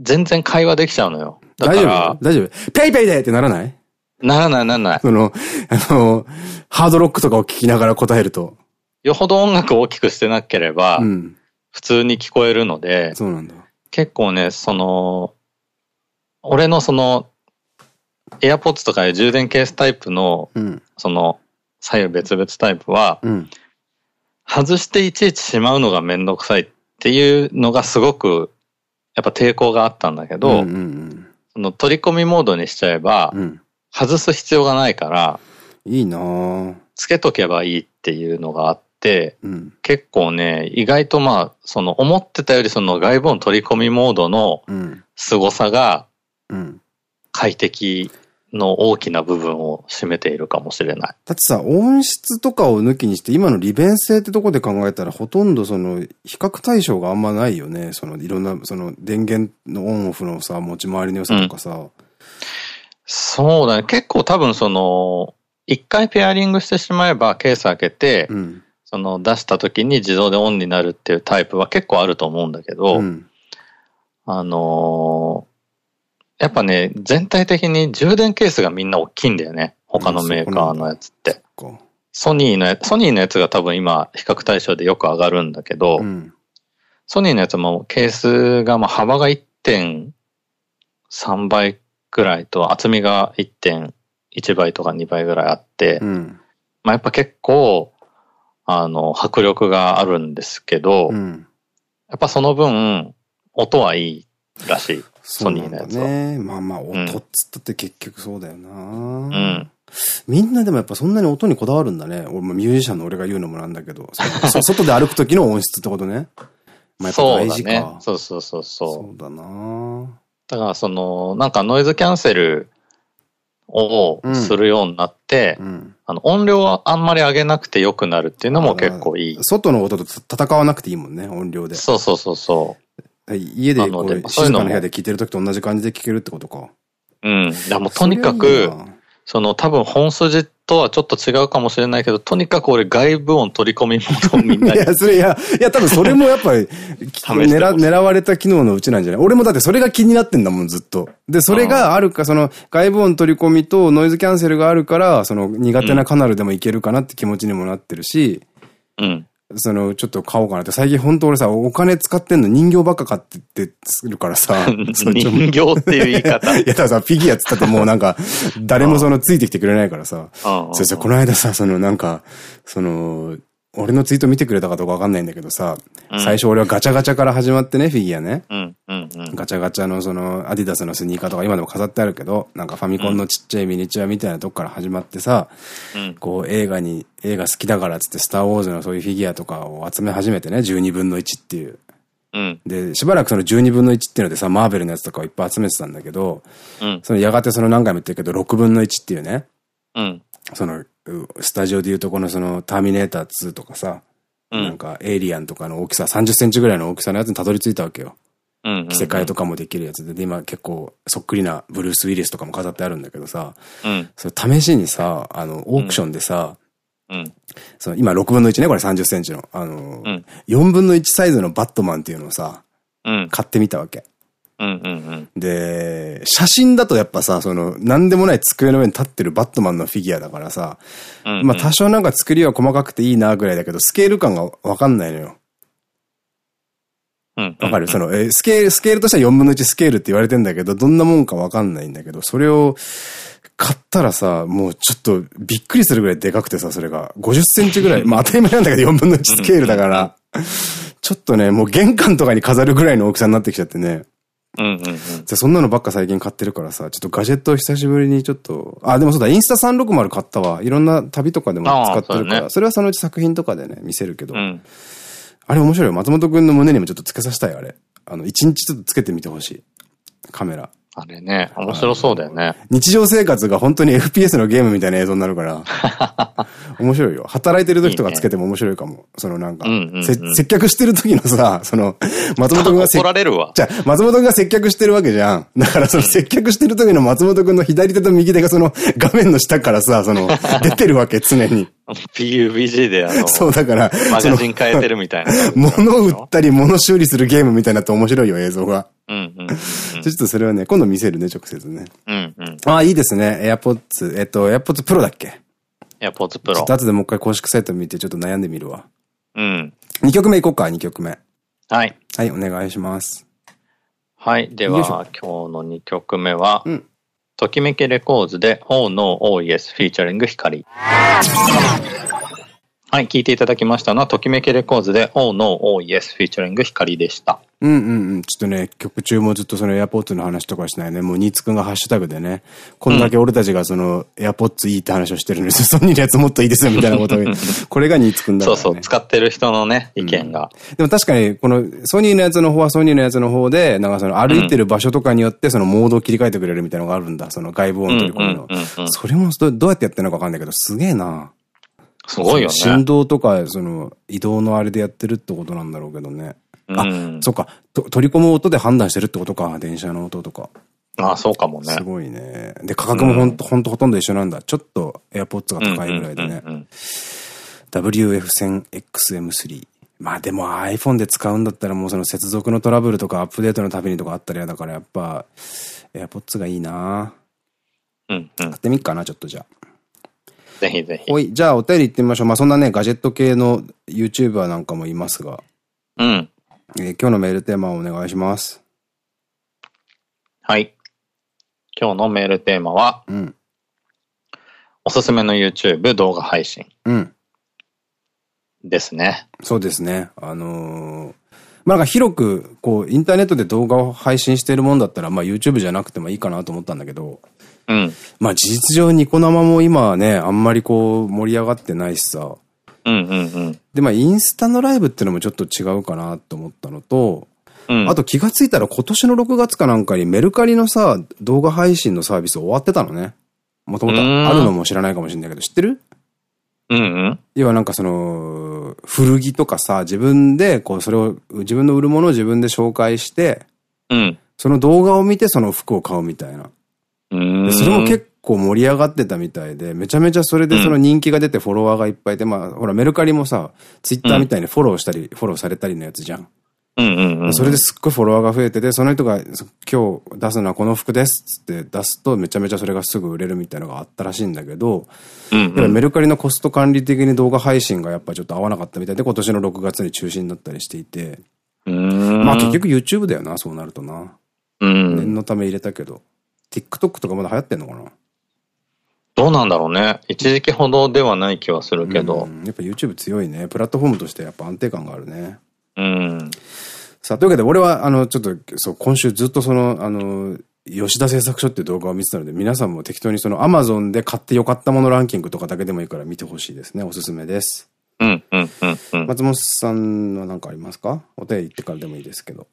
全然会話できちゃうのよ。大丈夫？大丈夫？ペイペイでってならない？ならないならない。その、あの、ハードロックとかを聞きながら答えると。よほど音楽を大きくしてなければ、うん、普通に聞こえるので、そうなんだ。結構ね、その、俺のその、AirPods とかいう充電ケースタイプの、うん。その、左右別々タイプは、うん。外していちいちしまうのがめんどくさいっていうのがすごく、やっぱ抵抗があったんだけど、うんうんその取り込みモードにしちゃえばうん。う、ん。外す必要がないから、いいなぁ。つけとけばいいっていうのがあって、うん。結構ね、意外とまあ、その思ってたよりその外部音取り込みモードのうん。凄さがうん。快適の大きな部分を占めているかもしれない。だってさ、音質とかを抜きにして、今の利便性ってとこで考えたら、ほとんどその、比較対象があんまないよね。その、いろんな、その、電源のオンオフのさ、持ち回りの良さとかさ。そうだね。結構多分その、一回ペアリングしてしまえばケース開けて、うん。その出した時に自動でオンになるっていうタイプは結構あると思うんだけど、うん。あのーやっぱね、全体的に充電ケースがみんな大きいんだよね。他のメーカーのやつって。か。ソニーのやつ、ソニーのやつが多分今比較対象でよく上がるんだけど、うん。ソニーのやつもケースがまあ幅が1.3倍くらいと厚みが1.1倍とか2倍ぐらいあって、うん。まあやっぱ結構、あの、迫力があるんですけど、うん。やっぱその分、音はいいらしい。そうなんだソニーのやつはね。まあまあ、音んっつったって結局そうだよな。うん。みんなでもやっぱそんなに音にこだわるんだね。俺もミュージシャンの俺が言うのもなんだけど。外で歩く時の音質ってことね。まあやっぱそう大事か。だね。そうそうそうそう。そうだなだからその、なんかノイズキャンセルをするようになって、うん。あの音量はあんまり上げなくて良くなるっていうのも結構いい。外の音と戦わなくていいもんね、音量で。そうそうそうそ家でこう静かな部屋で聴いてる時と同じ感じで聴けるってことか。う。うん。だもうとにかく、なその多分本筋とはちょっと違うかもしれないけど、とにかく俺外部音取り込みモードをみんな いにや、それ、いや、いや、多分それもやっぱり、狙狙われた機能のうちなんじゃない？俺もだってそれが気になってんだもん、ずっと。で、それがあるか、その、外部音取り込みとノイズキャンセルがあるから、その、苦手なカナルでもいけるかなって気持ちにもなってるし、うん。その、ちょっと買おうかなって。最近本当俺さ、お金使ってんの人形ばっか買ってってするからさ。人形っていう言い方。いや、だからさ、フィギュアっつったってもうなんか、誰もその、ついてきてくれないからさ。うんそしてこの間さ、そのなんか、その、俺のツイート見てくれたかどうかわかんないんだけどさ、うん。最初俺はガチャガチャから始まってね、フィギュアね。ガチャガチャのその、アディダスのスニーカーとか今でも飾ってあるけど、なんかファミコンのちっちゃいミニチュアみたいなとこから始まってさ、うん。こう映画に、映画好きだからっつってスターウォーズのそういうフィギュアとかを集め始めてね、12分の1っていう。うん、で、しばらくその12分の1っていうのでさ、マーベルのやつとかをいっぱい集めてたんだけど、うん、そのやがてその何回も言ってるけど、6分の1っていうね、うん、その、うスタジオでいうとこのその、ターミネーター2とかさ、うんなんか、エイリアンとかの大きさ、30センチぐらいの大きさのやつにたどり着いたわけよ。うん。着せ替えとかもできるやつで、で、今結構、そっくりなブルース・ウィリスとかも飾ってあるんだけどさ、うん、それ試しにさ、あの、オークションでさ、うん、その今6分の1ね、これ30センチの。あの、うん4分の1サイズのバットマンっていうのをさ、うん、買ってみたわけ。うん、うん、で、写真だとやっぱさ、その、なんでもない机の上に立ってるバットマンのフィギュアだからさ、うん。まあ多少なんか作りは細かくていいなぐらいだけど、スケール感がわかんないのよ。うん、わかる？その、えースケール、スケールとしては4分の1スケールって言われてんだけど、どんなもんかわかんないんだけど、それを買ったらさ、もうちょっとびっくりするぐらいでかくてさ、それが。50センチぐらい。まあ当たり前なんだけど4分の1スケールだから。ちょっとね、もう玄関とかに飾るぐらいの大きさになってきちゃってね。そんなのばっか最近買ってるからさ、ちょっとガジェットを久しぶりにちょっと、あ、でもそうだ、インスタ360買ったわ。いろんな旅とかでも使ってるから、そねそれはそのうち作品とかでね、見せるけど。うん。あれ面白いよ。松本くんの胸にもちょっとつけさせたい、あれ。あの、一日ちょっとつけてみてほしい。カメラ。あれね、面白そうだよね。日常生活が本当に FPS のゲームみたいな映像になるから。面白いよ。働いてる時とかつけても面白いかも。そのなんか接客してる時のさ、その、松本くんが接怒られるわ。じゃあ、松本くんが接客してるわけじゃん。だからその接客してる時の松本くんの左手と右手がその画面の下からさ、その、出てるわけ、常に。PUBG であの、そうだから、マガジ、ン変えてるみたいな。物を売ったり物修理するゲームみたいになって面白いよ、映像が。うん、うん、ちょっとそれはね、今度見せるね、直接ね。うん、うん。ああ、いいですね。AirPods、えっと、AirPods Pro だっけ？エアポーツプロちょっと。後でもう一回公式サイト見てちょっと悩んでみるわ。うん。2曲目いこうか、2曲目。はい。はい、お願いします。はい。では、今日の2曲目は、うんときめきレコーズで Oh No Oh Yes フィーチャリング光。はい、聞いていただきましたのは、ときめきレコーズで Oh No Oh Yes フィーチャリング光でした。うんうんうん。ちょっとね、曲中もずっとそのエアポッツの話とかしないね。もうニーツくんがハッシュタグでね、こんだけ俺たちがそのエアポッツいいって話をしてるんですよ。ソニーのやつもっといいですよみたいなことを。これがニーツくんだから、ね、そうそう、使ってる人のね、意見が、うん。でも確かに、このソニーのやつの方はソニーのやつの方で、なんかその歩いてる場所とかによってそのモードを切り替えてくれるみたいなのがあるんだ。その外部音取り込むの。それもどうやってやってるのかわかんないけど、すげえな。すごいよね。振動とか、その移動のあれでやってるってことなんだろうけどね。あ、そっか。取り込む音で判断してるってことか。電車の音とか。ああ、そうかもね。すごいね。で、価格もほんと、ほんとほとんど一緒なんだ。ちょっと AirPods が高いぐらいでね。WF1000XM3。まあでも iPhone で使うんだったらもうその接続のトラブルとかアップデートのたびにとかあったら嫌だからやっぱ AirPods がいいなうんうん。買ってみっかな、ちょっとじゃあ。ぜひぜひ。ほい、じゃあお便り行ってみましょう。まあそんなね、ガジェット系の YouTuber なんかもいますが。うん。えー、今日のメールテーマをお願いします。はい。今日のメールテーマは、うん、おすすめの YouTube 動画配信。うん。ですね。そうですね。あのー、まあ、なんか広く、こう、インターネットで動画を配信しているもんだったら、まあ YouTube じゃなくてもいいかなと思ったんだけど、うん。まあ事実上ニコ生も今はね、あんまりこう盛り上がってないしさ。で、まあ、インスタのライブってのもちょっと違うかなと思ったのと、うん、あと気がついたら今年の6月かなんかにメルカリのさ、動画配信のサービス終わってたのね。もともとあるのも知らないかもしれないけど、知ってる？うんうん。要はなんかその、古着とかさ、自分で、こう、それを、自分の売るものを自分で紹介して、うん。その動画を見てその服を買うみたいな。でそれも結構盛り上がってたみたいで、めちゃめちゃそれでその人気が出てフォロワーがいっぱいで、まあ、ほらメルカリもさ、ツイッターみたいにフォローしたり、フォローされたりのやつじゃん。それですっごいフォロワーが増えてて、その人が今日出すのはこの服ですって出すとめちゃめちゃそれがすぐ売れるみたいなのがあったらしいんだけど、メルカリのコスト管理的に動画配信がやっぱちょっと合わなかったみたいで今年の6月に中止になったりしていて、まあ結局 YouTube だよな、そうなるとな。念のため入れたけど。TikTok とかまだ流行ってんのかな？どうなんだろうね。一時期ほどではない気はするけど。やっぱ YouTube 強いね。プラットフォームとしてやっぱ安定感があるね。うん。さあ、というわけで俺は、あの、ちょっと、そう、今週ずっとその、あの、吉田製作所っていう動画を見てたので、皆さんも適当にその Amazon で買ってよかったものランキングとかだけでもいいから見てほしいですね。おすすめです。うん、うん、うん。松本さんは何かありますか？お手入ってからでもいいですけど。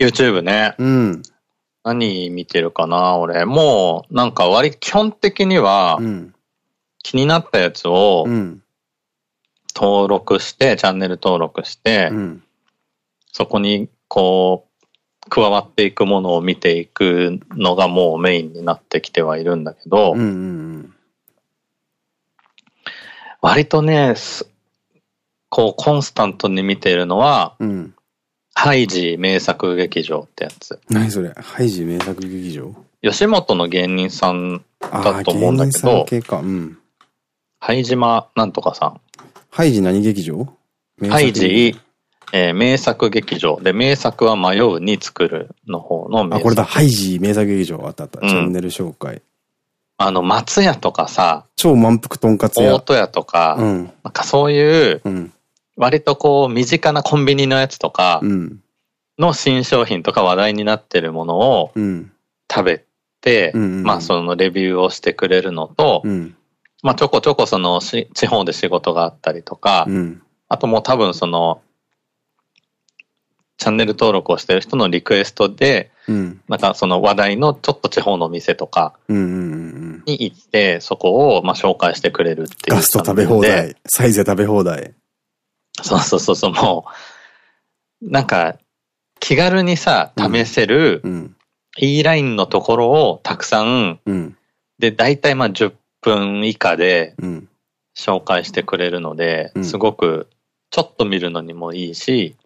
YouTube ね。うん。何見てるかな俺。もう、なんか割、基本的には、気になったやつを、登録して、チャンネル登録して、うん、そこに、こう、加わっていくものを見ていくのがもうメインになってきてはいるんだけど、割とね、こう、コンスタントに見ているのは、うんハイジ名作劇場ってやつ。何それ？ハイジ名作劇場？吉本の芸人さんだと思うんだけど、系か。うん。ハイジマなんとかさん。ハイジ何劇場？ハイジ、えー、名作劇場。で、名作は迷うに作るの方の名作。あ、これだ。ハイジ名作劇場あったあった。チャンネル紹介。あの、松屋とかさ、超満腹とんかつ屋。大戸屋とか、うん、なんかそういう、うん、割とこう、身近なコンビニのやつとか、の新商品とか話題になってるものを食べて、まあそのレビューをしてくれるのと、うん、まあちょこちょこその地方で仕事があったりとか、うん、あともう多分その、チャンネル登録をしてる人のリクエストで、うん、なんかその話題のちょっと地方の店とかに行って、そこをまあ紹介してくれるっていう。ガスト食べ放題、サイゼ食べ放題。そうそうそうそう、もう、なんか、気軽にさ、試せる、E ラインのところをたくさん、うん、で、大体まあ10分以下で、紹介してくれるので、うん、すごく、ちょっと見るのにもいいし、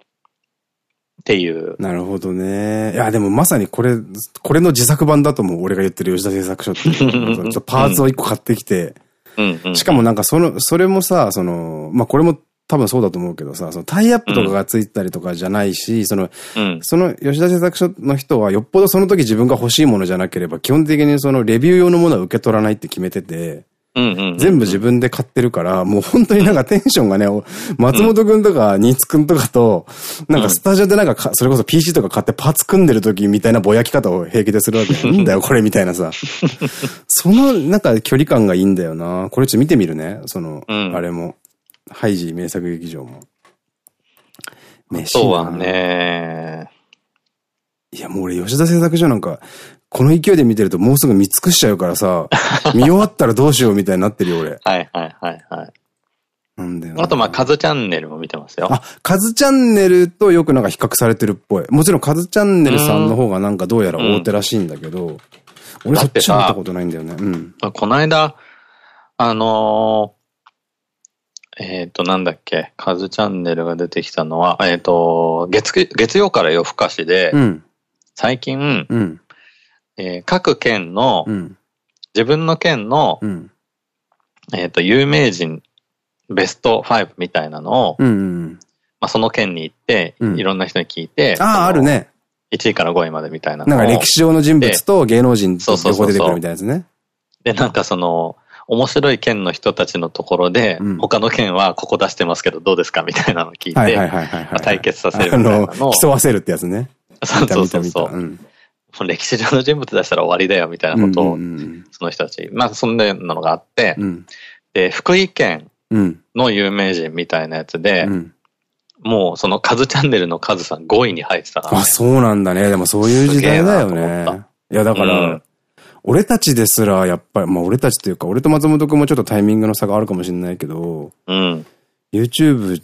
っていう。なるほどね。いや、でもまさにこれ、これの自作版だと思う。俺が言ってる吉田製作所って。パーツを一個買ってきて、しかもなんかその、それもさ、その、まあ、これも多分そうだと思うけどさ、そのタイアップとかがついたりとかじゃないし、その、うん、その吉田製作所の人はよっぽどその時自分が欲しいものじゃなければ、基本的にそのレビュー用のものは受け取らないって決めてて、全部自分で買ってるから、もう本当になんかテンションがね、松本くんとか新津くんとかと、なんかスタジオでなんかそれこそ PC とか買ってパーツ組んでる時みたいなぼやき方を平気でするわけ。いいんだよ、これみたいなさ。そのなんか距離感がいいんだよな。これちょっと見てみるね。その、あれも。ハイジ名作劇場も。そうはね。いや、もう俺吉田製作所なんか、この勢いで見てるともうすぐ見尽くしちゃうからさ、見終わったらどうしようみたいになってるよ、俺。はいはいはいはい。なんだよ。あとまあ、カズチャンネルも見てますよ。あ、カズチャンネルとよくなんか比較されてるっぽい。もちろんカズチャンネルさんの方がなんかどうやら大手らしいんだけど、うん、俺そっち見たことないんだよね。うん。この間、あのー、えっ、ー、と、なんだっけ、カズチャンネルが出てきたのは、えっ、ー、と、月、月曜から夜更かしで、うん、最近、うん、えー、各県の、うん、自分の県の、うん、えっと、有名人ベスト5みたいなのを、まあその県に行って、いろんな人に聞いて、ああ、あるね。1位から5位までみたいななんか歴史上の人物と芸能人と両方出てくるみたいなやつね。で、なんかその、面白い県の人たちのところで、うん、他の県はここ出してますけどどうですかみたいなのを聞いて、対決させるみたいなの。を。競わせるってやつね。そうそうそうそう。歴史上の人物出したら終わりだよみたいなことを、その人たち、まあそんなのがあって、うん、で、福井県の有名人みたいなやつで、うん、もうそのカズチャンネルのカズさん5位に入ってたから、ね、あ、そうなんだね。でもそういう時代だよね。いやだから、うん、俺たちですら、やっぱり、まあ俺たちっていうか、俺と松本くんもちょっとタイミングの差があるかもしれないけど、うん、YouTube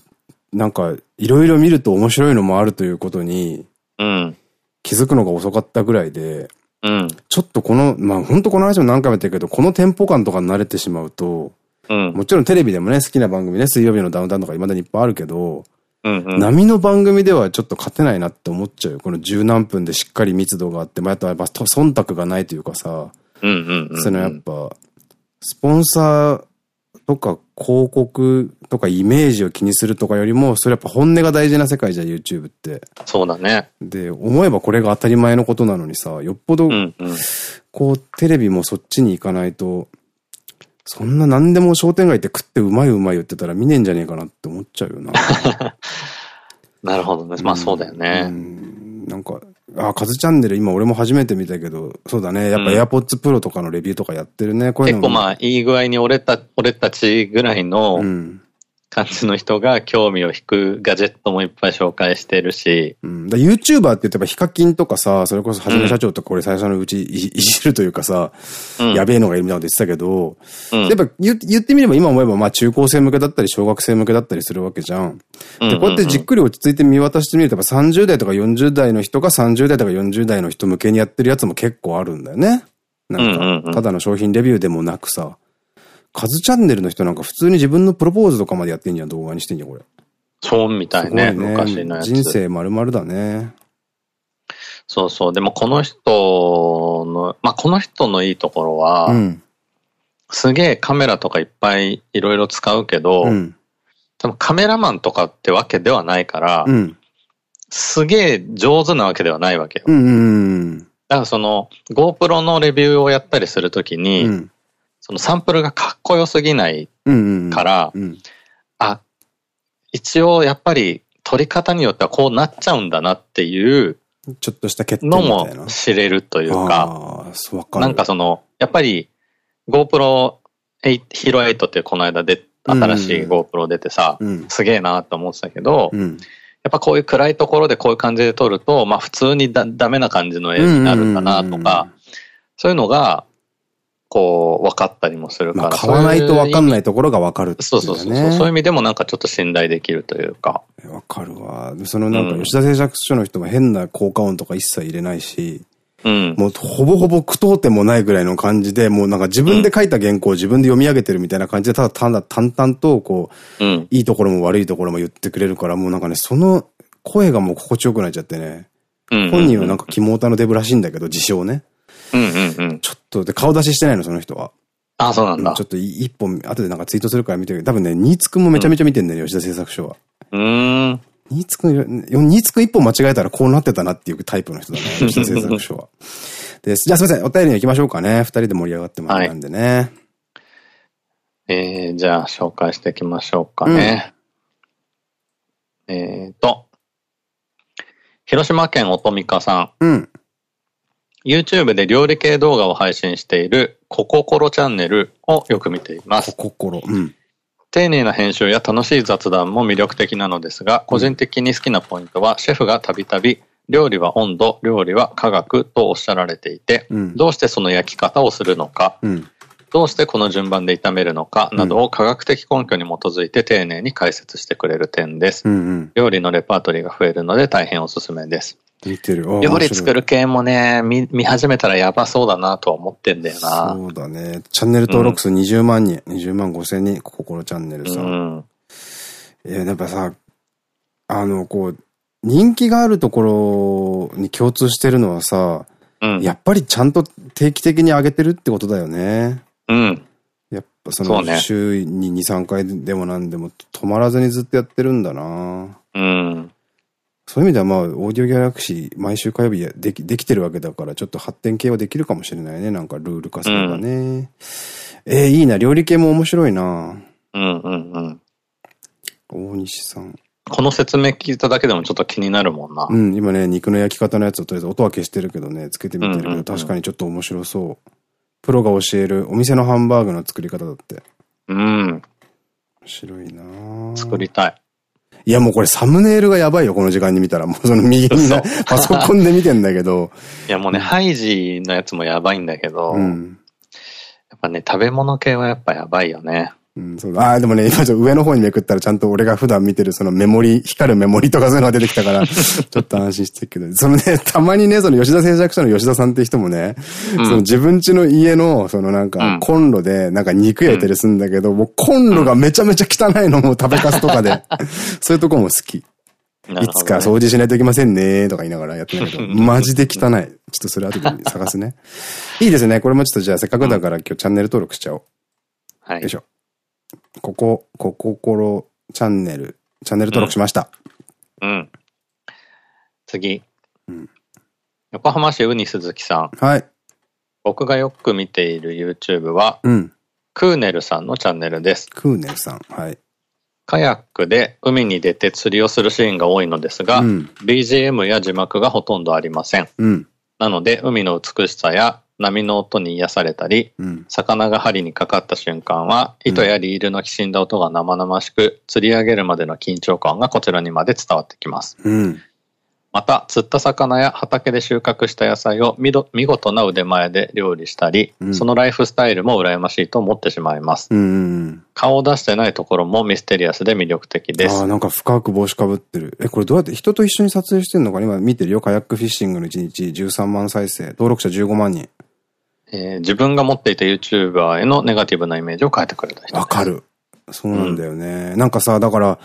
なんかいろいろ見ると面白いのもあるということに、うん、気づくのが遅かったぐらいで、うん、ちょっとこの、まあ本当この話も何回も言ってるけど、このテンポ感とかに慣れてしまうと、うん、もちろんテレビでもね、好きな番組ね、水曜日のダウンタウンとか未だにいっぱいあるけど、波の番組ではちょっと勝てないなって思っちゃうよ。この十何分でしっかり密度があって、まあ、あとはやっぱ忖度がないというかさ、そのやっぱ、スポンサーとか広告とかイメージを気にするとかよりも、それやっぱ本音が大事な世界じゃん、YouTube って。そうだね。で、思えばこれが当たり前のことなのにさ、よっぽど、こう、テレビもそっちに行かないと、そんな何でも商店街って食ってうまいうまい言ってたら見ねえんじゃねえかなって思っちゃうよな。なるほどね。まあそうだよね。なんか、あ、カズチャンネル今俺も初めて見たけど、そうだね。やっぱ AirPods Pro とかのレビューとかやってるね。こういうの結構まあいい具合に俺た、俺たちぐらいの、感じの人が興味を引くガジェットもいっぱい紹介してるし。うん。だ YouTuber って言ってばヒカキンとかさ、それこそはじめ社長とか俺最初のうちいじるというかさ、うん、やべえのがいるみたいなこと言ってたけど、うん、やっぱ言言ってみれば今思えばまあ中高生向けだったり小学生向けだったりするわけじゃん。で、こうやってじっくり落ち着いて見渡してみるとやっぱ30代とか40代の人が30代とか40代の人向けにやってるやつも結構あるんだよね。なんか、ただの商品レビューでもなくさ。カズチャンネルの人なんか普通に自分のプロポーズとかまでやってんじゃん、動画にしてんじゃん、これ。そうみたいね、ね昔のやつ。人生丸々だね。そうそう。でもこの人の、まあ、この人のいいところは、うん、すげえカメラとかいっぱいいろいろ使うけど、うん、多分カメラマンとかってわけではないから、うん、すげえ上手なわけではないわけよ。だからその GoPro のレビューをやったりするときに、うんそのサンプルがかっこよすぎないから、あ、一応やっぱり撮り方によってはこうなっちゃうんだなっていう、ちょっとした欠点のも知れるというか、かなんかその、やっぱり GoPro 8 Hero 8ってこの間で新しい GoPro 出てさ、うん、すげえなと思ってたけど、うん、やっぱこういう暗いところでこういう感じで撮ると、まあ普通にだダメな感じの絵になるんだなとか、そういうのが、こう、分かったりもするから。買わないと分かんないところが分かるってそうそうそう。そういう意味でもなんかちょっと信頼できるというか。分かるわ。そのなんか吉田製作所の人も変な効果音とか一切入れないし、うん、もうほぼほぼ句読点もないぐらいの感じで、もうなんか自分で書いた原稿を自分で読み上げてるみたいな感じで、ただただ淡々とこう、うん、いいところも悪いところも言ってくれるから、もうなんかね、その声がもう心地よくなっちゃってね。本人はなんか肝オタのデブらしいんだけど、自称ね。ちょっと、で、顔出ししてないの、その人は。あ、そうなんだ。ちょっと一本、後でなんかツイートするから見てる多分ね、ニーツくんもめちゃめちゃ見てんだよ、吉田製作所は。うん。ニーツくん、ニーツくん一本間違えたらこうなってたなっていうタイプの人だね、吉田製作所は。です。じゃあすみません、お便りに行きましょうかね。二人で盛り上がってもらうんでね。はいえー、じゃあ紹介していきましょうかね。うん、えっと、広島県おとみかさん。うん。YouTube で料理系動画を配信しているコココロチャンネルをよく見ています。コココロ。うん。丁寧な編集や楽しい雑談も魅力的なのですが、個人的に好きなポイントは、シェフがたびたび、料理は温度、料理は科学とおっしゃられていて、うん、どうしてその焼き方をするのか、うん、どうしてこの順番で炒めるのかなどを科学的根拠に基づいて丁寧に解説してくれる点です。うんうん、料理のレパートリーが増えるので大変おすすめです。見てる。料理作る系もね、見、見始めたらやばそうだなとは思ってんだよな。そうだね。チャンネル登録数20万人、うん、20万5千人、心チャンネルさ。うん。えやっぱさ、あの、こう、人気があるところに共通してるのはさ、うん、やっぱりちゃんと定期的に上げてるってことだよね。うん。やっぱその週に2、3回でも何でも止まらずにずっとやってるんだなうん。そういう意味ではまあ、オーディオギャラクシー毎週火曜日できできてるわけだから、ちょっと発展系はできるかもしれないね。なんかルール化すればね。うん、えー、いいな。料理系も面白いなうんうんうん。大西さん。この説明聞いただけでもちょっと気になるもんな。うん、今ね、肉の焼き方のやつをとりあえず音は消してるけどね、つけてみてるけど、確かにちょっと面白そう。プロが教えるお店のハンバーグの作り方だって。うん。面白いな作りたい。いやもうこれサムネイルがやばいよ、この時間に見たら。もうその右にパソコンで見てんだけど。いやもうね、ハイジのやつもやばいんだけど、うん、やっぱね、食べ物系はやっぱやばいよね。うん、そうああ、でもね、今ちょっと上の方にめくったらちゃんと俺が普段見てるそのメモリ、光るメモリとかそういうのが出てきたから、ちょっと安心してるけど、そのね、たまにね、その吉田製作所の吉田さんって人もね、うん、その自分家の家の、そのなんか、コンロでなんか肉焼いたりするんだけど、うん、もうコンロがめちゃめちゃ汚いのも食べかすとかで、そういうとこも好き。ね、いつか掃除しないといけませんねとか言いながらやってるけど、マジで汚い。ちょっとそれ後で探すね。いいですね。これもちょっとじゃあせっかくだから今日チャンネル登録しちゃおう。はい。よいしょ。ここ、ここころチャンネル、チャンネル登録しました。うん。うん、次。うん。横浜市うに鈴木さん。はい。僕がよく見ている YouTube は、うん。クーネルさんのチャンネルです。クーネルさん。はい。カヤックで海に出て釣りをするシーンが多いのですが、うん、BGM や字幕がほとんどありません。うん、なので、海の美しさや波の音に癒されたり、うん、魚が針にかかった瞬間は、糸やリールのきしんだ音が生々しく、釣り上げるまでの緊張感がこちらにまで伝わってきます。うんまた、釣った魚や畑で収穫した野菜を見事な腕前で料理したり、うん、そのライフスタイルも羨ましいと思ってしまいます。顔を出してないところもミステリアスで魅力的です。ああ、なんか深く帽子かぶってる。え、これどうやって人と一緒に撮影してんのか今見てるよ。カヤックフィッシングの1日13万再生。登録者15万人。えー、自分が持っていた YouTuber へのネガティブなイメージを変えてくれた人。わかる。そうなんだよね。うん、なんかさ、だから、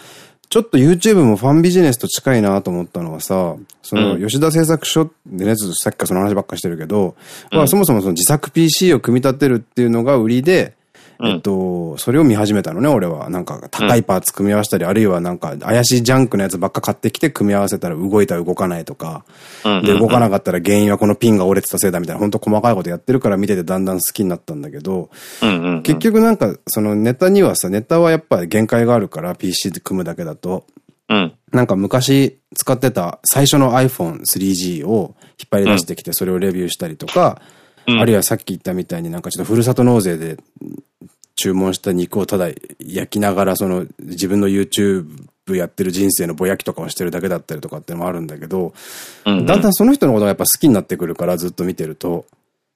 ちょっと YouTube もファンビジネスと近いなと思ったのはさ、その吉田製作所でね、さっきからその話ばっかしてるけど、うん、まあそもそもその自作 PC を組み立てるっていうのが売りで、えっと、それを見始めたのね、俺は。なんか、高いパーツ組み合わせたり、あるいはなんか、怪しいジャンクのやつばっか買ってきて組み合わせたら動いたら動かないとか、で、動かなかったら原因はこのピンが折れてたせいだみたいな、本当細かいことやってるから見ててだんだん好きになったんだけど、結局なんか、そのネタにはさ、ネタはやっぱ限界があるから、PC で組むだけだと。うん、なんか昔使ってた最初の iPhone 3G を引っ張り出してきてそれをレビューしたりとか、うん、あるいはさっき言ったみたいになんかちょっとふるさと納税で注文した肉をただ焼きながらその自分の YouTube やってる人生のぼやきとかをしてるだけだったりとかってのもあるんだけど、うん。うん、だんだんその人のことがやっぱ好きになってくるからずっと見てると、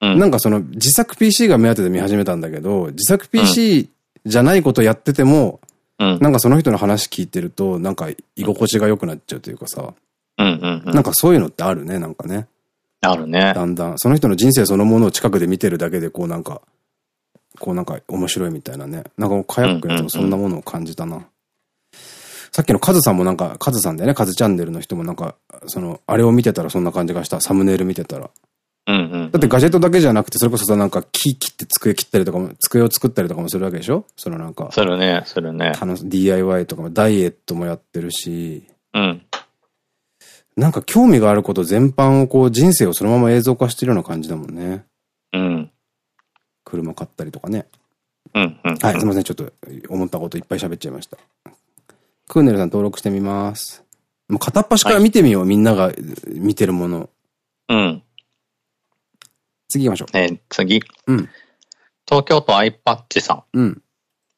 うん、なんかその自作 PC が目当てで見始めたんだけど、自作 PC じゃないことやってても、なんかその人の話聞いてると、なんか居心地が良くなっちゃうというかさ。なんかそういうのってあるね、なんかね。あるね。だんだん。その人の人生そのものを近くで見てるだけで、こうなんか、こうなんか面白いみたいなね。なんかカヤックやとそんなものを感じたな。さっきのカズさんもなんか、カズさんだよね、カズチャンネルの人もなんか、その、あれを見てたらそんな感じがした。サムネイル見てたら。だってガジェットだけじゃなくて、それこそさ、なんか木切って机切ったりとかも、机を作ったりとかもするわけでしょ？そのなんか、するね、するね。DIY とかもダイエットもやってるし、うん。なんか興味があること全般をこう人生をそのまま映像化してるような感じだもんね。うん。車買ったりとかね。うん。うん。はい、すいません。ちょっと思ったこといっぱい喋っちゃいました。クーネルさん登録してみます。もう片っ端から見てみよう。みんなが見てるもの。うん。次行きましょえー次。うん東京都アイパッチさん。う。うん。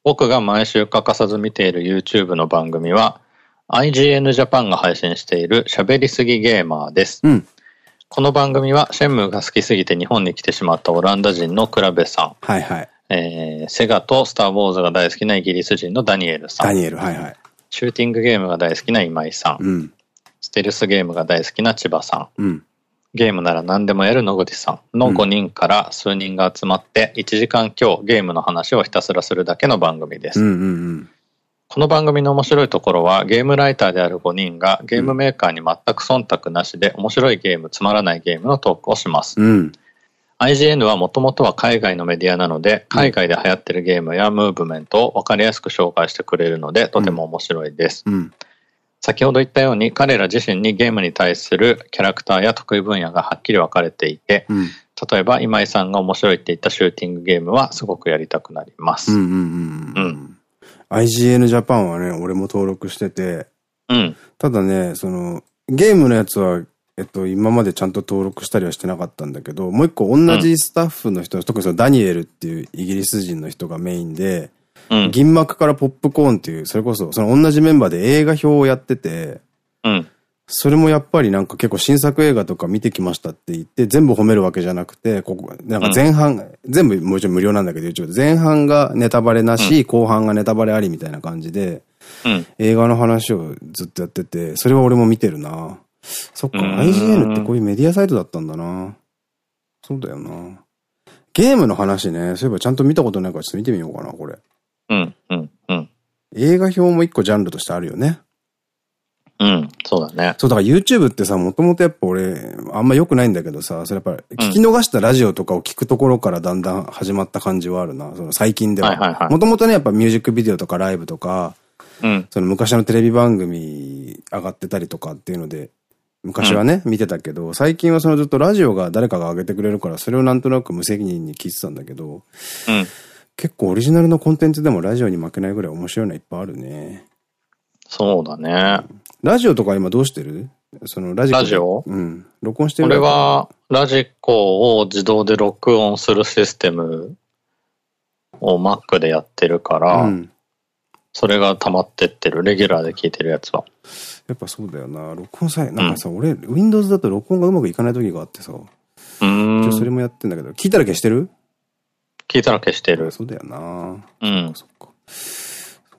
僕が毎週欠かさず見ている YouTube の番組は、IGN Japan が配信している喋りすぎゲーマーです。うん。この番組は、シェンムーが好きすぎて日本に来てしまったオランダ人のクラベさはいはい。ん、えーセガとスター・ウォーズが大好きなイギリス人のダニエルさん、ダニエル、はいはい。シューティングゲームが大好きな今井さん、うん。ステルスゲームが大好きな千葉さん、うん。ゲームなら何でもやる野口さんの5人から数人が集まって1時間強ゲームの話をひたすらするだけの番組です。うんうんうん。この番組の面白いところはゲームライターである5人がゲームメーカーに全く忖度なしで面白いゲーム、つまらないゲームのトークをします。うん。IGN はもともとは海外のメディアなので海外で流行ってるゲームやムーブメントを分かりやすく紹介してくれるのでとても面白いです。うん。先ほど言ったように彼ら自身にゲームに対するキャラクターや得意分野がはっきり分かれていてうん。例えば今井さんが面白いって言ったシューティングゲームはすごくやりたくなります。うんうんうんうん。IGN Japan はね、俺も登録してて、うん。ただね、その、ゲームのやつは、えっと、今までちゃんと登録したりはしてなかったんだけど、もう一個同じスタッフの人、特にそのダニエルっていうイギリス人の人がメインで、うん。銀幕からポップコーンっていう、それこそ、その同じメンバーで映画表をやってて、うん。それもやっぱりなんか結構新作映画とか見てきましたって言って、全部褒めるわけじゃなくて、ここ、なんか前半、全部もちろん無料なんだけど YouTube で、前半がネタバレなし、後半がネタバレありみたいな感じで、うん。映画の話をずっとやってて、それは俺も見てるな。そっか、うん IGN ってこういうメディアサイトだったんだな。そうだよな。ゲームの話ね、そういえばちゃんと見たことないからちょっと見てみようかな、これ。うん。うん。うん。映画表も一個ジャンルとしてあるよね。うん。そうだね。そう、だから YouTube ってさ、もともとやっぱ俺、あんま良くないんだけどさ、それやっぱり聞き逃したラジオとかを聞くところからだんだん始まった感じはあるな。その最近では。はいはいはいもともとね、やっぱミュージックビデオとかライブとか、うん。その昔のテレビ番組上がってたりとかっていうので、昔はね、見てたけど、最近はそのずっとラジオが誰かが上げてくれるから、それをなんとなく無責任に聞いてたんだけど、うん。結構オリジナルのコンテンツでもラジオに負けないぐらい面白いのいっぱいあるね。そうだね。ラジオとか今どうしてる？そのラジラジオ？うん。録音してる？これは、ラジコを自動で録音するシステムを Mac でやってるから、うん。それが溜まってってる。レギュラーで聞いてるやつは。やっぱそうだよな。録音さえ、なんかさ、俺、Windows だと録音がうまくいかない時があってさ、うーん。それもやってんだけど、聞いたら消してる？聞いたら消してる。そうだよな。うん。そっか。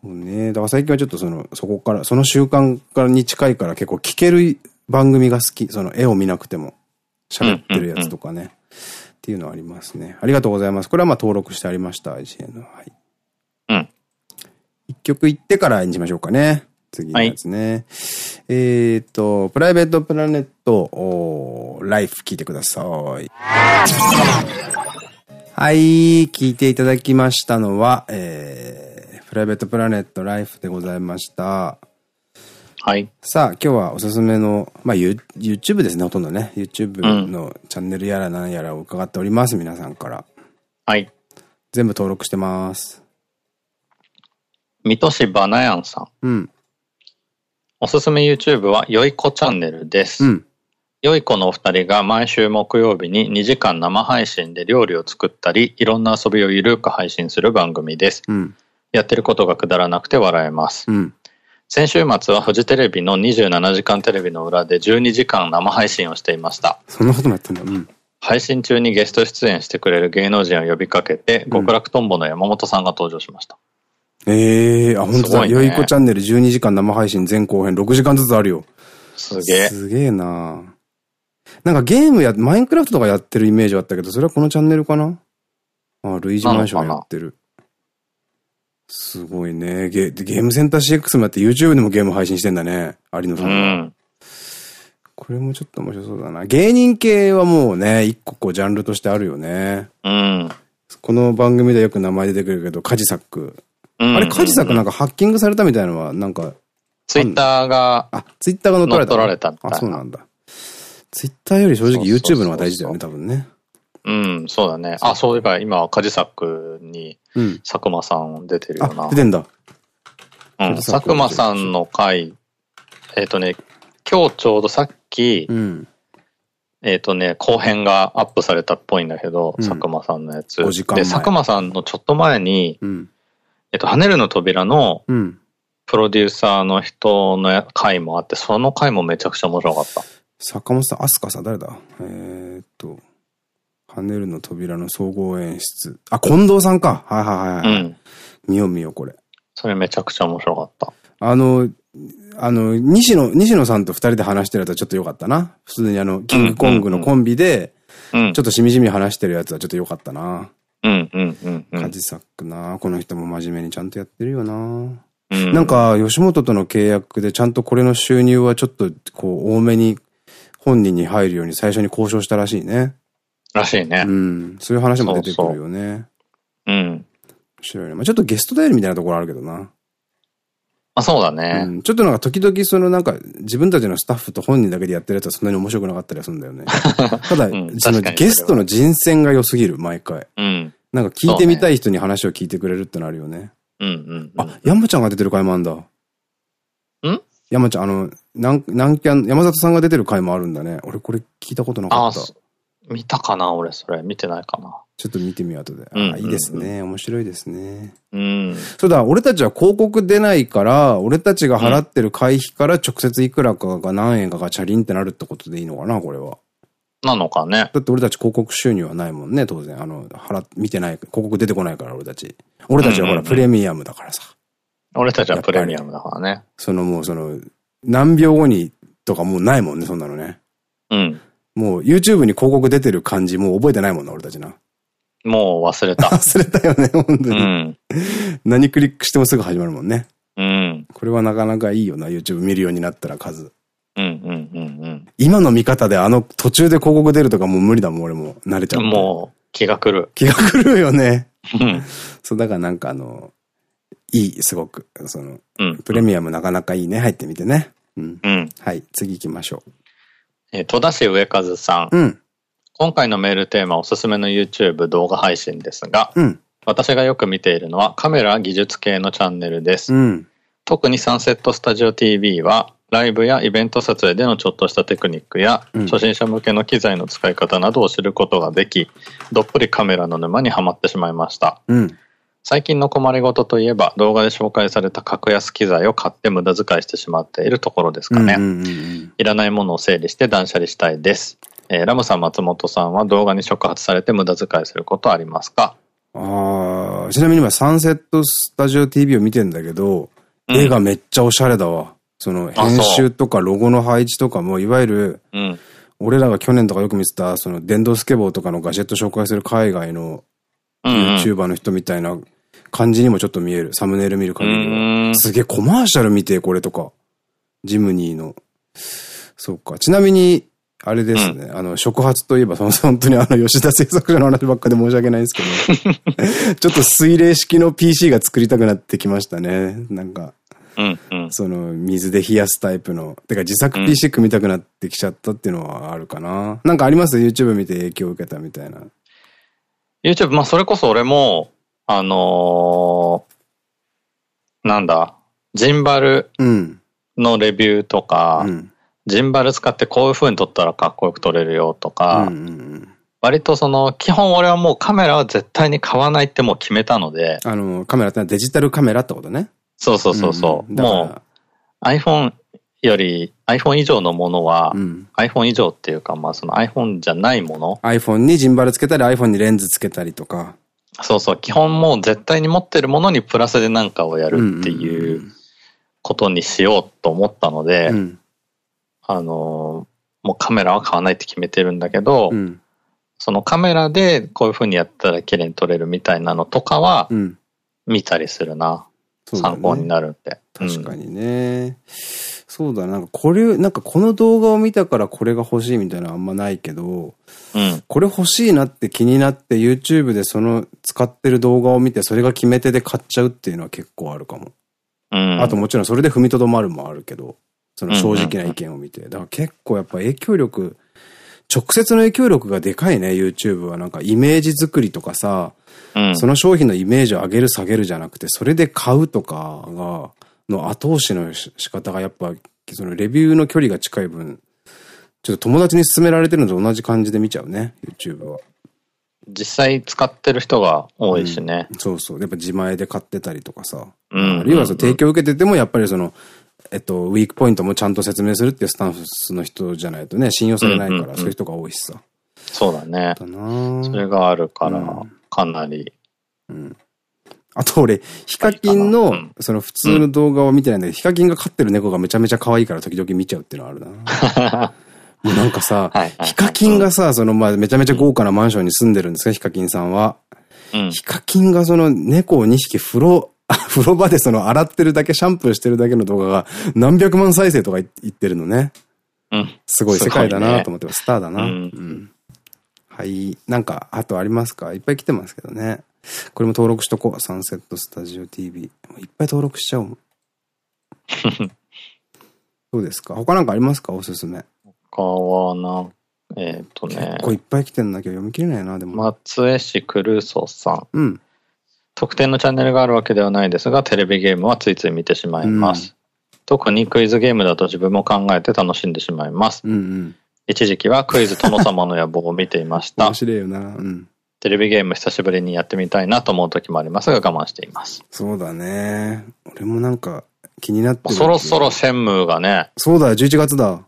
そうね。だから最近はちょっとその、そこから、その習慣からに近いから結構聞ける番組が好き。その絵を見なくても、喋ってるやつとかね。っていうのはありますね。ありがとうございます。これはまあ登録してありました、IGN の。はい。うん。一曲行ってからにしましょうかね。次のやつね。えっと、プライベートプラネット、ライフ聞いてください。はい、聞いていただきましたのは、えー、プライベートプラネットライフでございました。はい。さあ、今日はおすすめの、まあ、ユ YouTube ですね、ほとんどね。YouTube のチャンネルやら何やらを伺っております、皆さんから。はい。全部登録してます。水戸市バナヤンさん。うん。おすすめ YouTube はよいこチャンネルです。うん。よいこのお二人が毎週木曜日に2時間生配信で料理を作ったり、いろんな遊びをゆるく配信する番組です。うん。やってることがくだらなくて笑えます。うん。先週末はフジテレビの27時間テレビの裏で12時間生配信をしていました。そんなこともやってんだ。うん。配信中にゲスト出演してくれる芸能人を呼びかけて、極楽とんぼの山本さんが登場しました。ええー、あ、本当だ。よいこチャンネル12時間生配信前後編6時間ずつあるよ。すげえ。すげえななんかゲームや、マインクラフトとかやってるイメージはあったけど、それはこのチャンネルかな？あ、ルイージマンションやってる。すごいね。ゲゲームセンター CX もやって YouTube でもゲーム配信してんだね。有野うさんが。ん。これもちょっと面白そうだな。芸人系はもうね、一個こうジャンルとしてあるよね。うん。この番組でよく名前出てくるけど、カジサック。あれ、カジサックなんかハッキングされたみたいなのは、なんか。ツイッターが。あ、ツイッターが乗っ取られた。乗っ取られたみたいな。あ、そうなんだ。ツイッターより正直 YouTube の方が大事だよね、多分ね。うん、そうだね。あ、そういえば今、カジサックに、佐久間さん出てるよな。出てんだ。うん、佐久間さんの回、えっ、ー、とね、今日ちょうどさっき、うん、えっとね、後編がアップされたっぽいんだけど、うん、佐久間さんのやつ。で、佐久間さんのちょっと前に、うん、えっと、跳ねるの扉の、プロデューサーの人の回もあって、その回もめちゃくちゃ面白かった。坂本さん、アスカさん誰だ？えー、っと、跳ねるの扉の総合演出。あ、近藤さんか。はいはいはい。うん。見よう見よう、これ。それめちゃくちゃ面白かった。あの、あの、西野、西野さんと二人で話してるやつはちょっと良かったな。普通にあの、キングコングのコンビで、ちょっとしみじみ話してるやつはちょっと良かったな。うんうんうんうん。カジサックな。この人も真面目にちゃんとやってるよな。うん、なんか、吉本との契約でちゃんとこれの収入はちょっと、こう、多めに本人に入るように最初に交渉したらしいね。らしいね。うん。そういう話も出てくるよね。そうそううん。面白いね。まあちょっとゲスト代理みたいなところあるけどな。あ、そうだね、うん。ちょっとなんか時々そのなんか自分たちのスタッフと本人だけでやってるやつはそんなに面白くなかったりするんだよね。ただ、うん、そのゲストの人選が良すぎる、毎回。うん。なんか聞いてみたい人に話を聞いてくれるってのあるよね。うんうん、あ、山ちゃんが出てる回もあるんだ。ん？山ちゃん、あの、なん、なんキャン、山里さんが出てる回もあるんだね。俺これ聞いたことなかった。見たかな俺それ。見てないかな。ちょっと見てみよう、後で。あ、いいですね。面白いですね。うん。そうだ、俺たちは広告出ないから、俺たちが払ってる会費から直接いくらかが何円かがチャリンってなるってことでいいのかな、これは。なのかね。だって俺たち広告収入はないもんね、当然。あの、払、見てない、広告出てこないから、俺たち。俺たちはほら、プレミアムだからさ。俺たちはプレミアムだからね。そのもう、その、何秒後にとかもうないもんね、そんなのね。うん。もう YouTube に広告出てる感じもう覚えてないもんな、俺たちな。もう忘れた。忘れたよね、本当に。うん、何クリックしてもすぐ始まるもんね。うん。これはなかなかいいよな、YouTube 見るようになったら数。うんうんうんうん。今の見方であの途中で広告出るとかもう無理だもん、俺も。慣れちゃう。もう、気が狂う。気が狂うよね。うん。そう、だからなんかあの、いい、すごく。その、うん、プレミアムなかなかいいね、入ってみてね。うん。うん。はい、次行きましょう。え戸田市上和さん。うん。今回のメールテーマおすすめの YouTube 動画配信ですが、うん、私がよく見ているのはカメラ技術系のチャンネルです。うん、特にサンセットスタジオ TV はライブやイベント撮影でのちょっとしたテクニックや、初心者向けの機材の使い方などを知ることができ、どっぷりカメラの沼にはまってしまいました。うん、最近の困りごとといえば、動画で紹介された格安機材を買って無駄遣いしてしまっているところですかね。いらないものを整理して断捨離したいです。えー、ラムさん、松本さんは動画に触発されて無駄遣いすることありますか？ああ、ちなみに今サンセットスタジオ TV を見てんだけど、絵がめっちゃおしゃれだわ。その編集とかロゴの配置とかも、いわゆる、うん、俺らが去年とかよく見てた、その電動スケボーとかのガジェット紹介する海外の YouTuber の人みたいな感じにもちょっと見える。サムネイル見る限りは。すげえコマーシャル見て、これとか。ジムニーの。そうか。ちなみに、あれですね。うん、あの、触発といえば、その、本当にあの、吉田製作所の話ばっかで申し訳ないんですけど、ちょっと水冷式の PC が作りたくなってきましたね。なんか。うんうん、その、水で冷やすタイプの。てか、自作 PC 組みたくなってきちゃったっていうのはあるかな。なんかあります ?YouTube 見て影響を受けたみたいな。YouTube、まあ、それこそ俺も、あのー、なんだ、ジンバルのレビューとか、うん、ジンバル使ってこういう風に撮ったらかっこよく撮れるよとか、割とその、基本俺はもうカメラは絶対に買わないってもう決めたので。あの、カメラってデジタルカメラってことね。そうそうそうそう。うん、もう、iPhone より iPhone 以上のものは、うん、iPhone 以上っていうか、まあその iPhone じゃないもの。iPhone にジンバルつけたり iPhone にレンズつけたりとか。そうそう、基本もう絶対に持ってるものにプラスで何かをやるっていうことにしようと思ったので、うん、あの、もうカメラは買わないって決めてるんだけど、うん、そのカメラでこういう風にやったら綺麗に撮れるみたいなのとかは、見たりするな。うん、参考になるんで。確かにね。そうだ、なんかこれ、なんかこの動画を見たからこれが欲しいみたいなのはあんまないけど、うん。これ欲しいなって気になって YouTube でその使ってる動画を見てそれが決め手で買っちゃうっていうのは結構あるかも。うん。あともちろんそれで踏みとどまるもあるけど、その正直な意見を見て。だから結構やっぱ影響力、直接の影響力がでかいね、YouTube は。なんかイメージ作りとかさ、うん、その商品のイメージを上げる下げるじゃなくて、それで買うとかが、の後押しの仕方がやっぱ、そのレビューの距離が近い分、ちょっと友達に勧められてるのと同じ感じで見ちゃうね、YouTube は。実際使ってる人が多いしね、うん。そうそう。やっぱ自前で買ってたりとかさ。うん。あるいは提供受けてても、やっぱりその、えっと、ウィークポイントもちゃんと説明するっていうスタンスの人じゃないとね、信用されないから、そういう人が多いしさ。そうだね。だなそれがあるから、かなり。うん。あと俺、ヒカキンの、その普通の動画を見てないんだけど、ヒカキンが飼ってる猫がめちゃめちゃ可愛いから時々見ちゃうっていうのはあるな。もうなんかさ、ヒカキンがさ、そのまあめちゃめちゃ豪華なマンションに住んでるんですか、ヒカキンさんは。ヒカキンがその猫を2匹風呂、風呂場でその洗ってるだけ、シャンプーしてるだけの動画が何百万再生とか言ってるのね。うん。すごい世界だなと思って、スターだな。うん。はい。なんか、あとありますか？いっぱい来てますけどね。これも登録しとこう。サンセットスタジオ TV。いっぱい登録しちゃおう。どうですか？他なんかありますか？おすすめ。他はな、えっ、ー、とね。結構いっぱい来てんだけど読み切れないな、でも。松江市クルーソーさん。うん。特定のチャンネルがあるわけではないですが、テレビゲームはついつい見てしまいます。うん、特にクイズゲームだと自分も考えて楽しんでしまいます。うんうん、一時期はクイズ殿様の野望を見ていました。面白いよな。うん。テレビゲーム久しぶりにやってみたいなと思う時もありますが我慢しています。そうだね。俺もなんか気になってそろそろシェンムーがね。そうだよ、11月だ。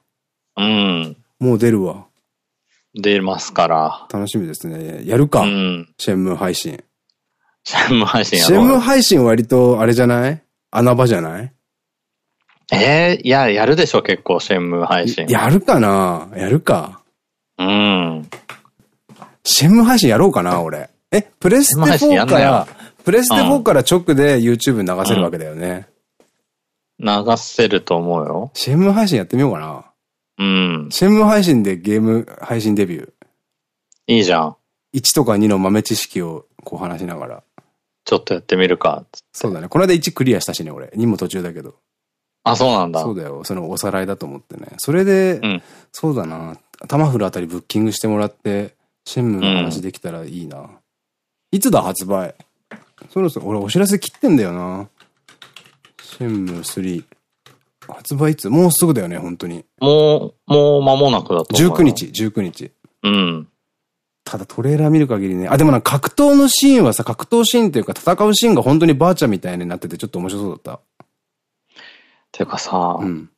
うん。もう出るわ。出ますから。楽しみですね。やるか。うん。シェンムー配信。シェンムー配信やシェンムー配信割とあれじゃない？穴場じゃない？ええー、いや、やるでしょ、結構、シェンムー配信。やるかな？やるか。うん。シェンム配信やろうかな、俺。え、プレステ4から、プレステ4から直で YouTube 流せるわけだよね。流せると思うよ。シェンム配信やってみようかな。うん。シェンム配信でゲーム配信デビュー。いいじゃん。1とか2の豆知識をこう話しながら。ちょっとやってみるか。そうだね。この間1クリアしたしね、俺。2も途中だけど。あ、そうなんだ。そうだよ。そのおさらいだと思ってね。それで、うん、そうだな。タマフルあたりブッキングしてもらって、シェンムの話できたらいいな。うん、いつだ発売？そろそろ、俺お知らせ切ってんだよな。シェンム3。発売いつ？もうすぐだよね、本当に。もう、もう間もなくだと思う。19日、19日。うん。ただトレーラー見る限りね。あ、でもな、格闘のシーンはさ、格闘シーンっていうか戦うシーンが本当にバーチャみたいになっててちょっと面白そうだった。ていうかさ、うん、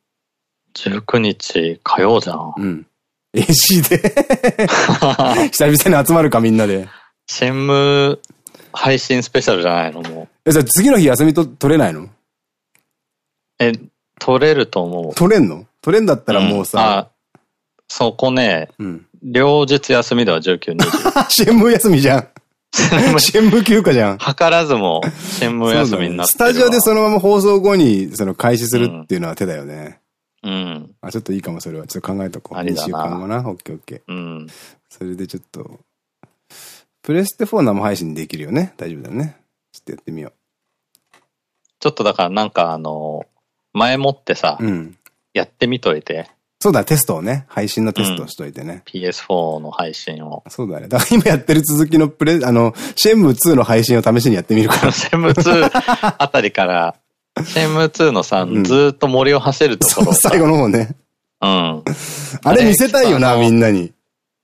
19日火曜じゃん。うん。AC で？久々に集まるかみんなで。シェンム配信スペシャルじゃないのもう。え、じゃあ次の日休みと取れないの？え、取れると思う。取れんの？取れんだったらもうさ。うん、あ、そこね、うん、両日休みでは19、20。シェンム休みじゃん。シェンム休暇じゃん。図らずも、シェンム休みになって、ね、スタジオでそのまま放送後に、その開始するっていうのは手だよね。うん。あ、ちょっといいかも、それは。ちょっと考えとこう。2週間後な。オッケーオッケー。うん。それでちょっと、プレステ4生配信できるよね。大丈夫だよね。ちょっとやってみよう。ちょっとだからなんかあの、前もってさ、うん、やってみといて。そうだ、テストをね。配信のテストをしといてね。うん、PS4 の配信を。そうだね。だから今やってる続きのプレ、あの、シェンム2の配信を試しにやってみるから。シェンム2あたりからシェム2のさ、ずっと森を走るところ。最後の方ね。うん。あれ見せたいよな、みんなに。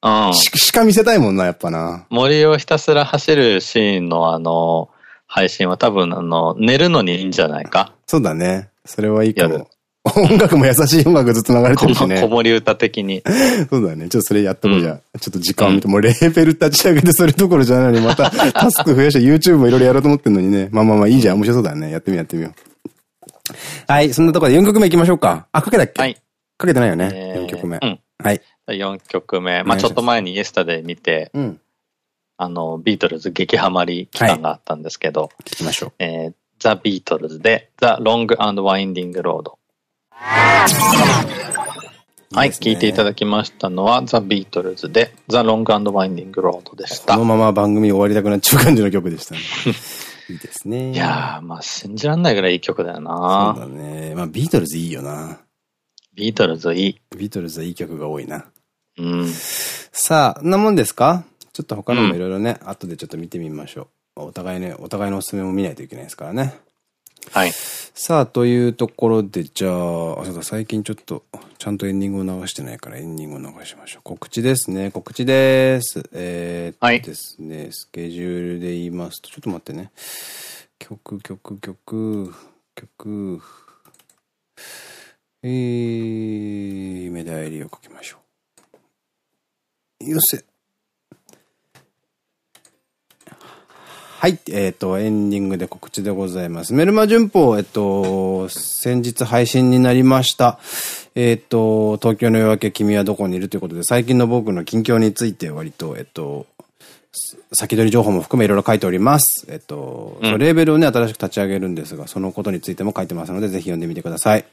うん。しか見せたいもんな、やっぱな。森をひたすら走るシーンのあの、配信は多分あの、寝るのにいいんじゃないか？そうだね。それはいいかも。音楽も優しい音楽ずっと流れてるしね。子守 歌的に。そうだね。ちょっとそれやっとこうじゃ、うん、ちょっと時間を見て、もうレーベル立ち上げてそれどころじゃないのに、また タスク増やして YouTube もいろいろやろうと思ってんのにね。まあまあまあいいじゃん。面白そうだね。やってみようやってみよう。はい、そんなところで4曲目行きましょうか。あ、かけたっけ？はい。かけてないよね。えー、4曲目。うん。はい。4曲目。まあちょっと前に Yesterday 見て、うん。あの、ビートルズ激ハマり期間があったんですけど、はい、聞きましょう。えー、ザ・ビートルズで、 The Long and Winding Road。はい、聞いていただきましたのは、ザ・ビートルズで、 The Long Winding Roadでした。このまま番組終わりたくなっちゃう感じの曲でしたね。いいですね。いやー、まあ信じらんないぐらいいい曲だよなそうだね。まあビートルズいいよな。ビートルズいい。ビートルズはいい曲が多いな。うん。さあ、なもんですか？ちょっと他のもいろいろね、うん、後でちょっと見てみましょう。お互いね、お互いのおすすめも見ないといけないですからね。はい。さあ、というところで、じゃあ、そうだ、最近ちょっと、ちゃんとエンディングを流してないからエンディングを流しましょう。告知ですね。告知です。えー、っとですね、はい、スケジュールで言いますと、ちょっと待ってね。曲、曲、曲、曲、えー、メダイリを書きましょう。よせ。はい。えっ、ー、と、エンディングで告知でございます。メルマ旬報、えっと、先日配信になりました。えっと、東京の夜明け君はどこにいるということで、最近の僕の近況について割と、えっと、先取り情報も含めいろいろ書いております。えっと、うん、レーベルをね、新しく立ち上げるんですが、そのことについても書いてますので、ぜひ読んでみてください。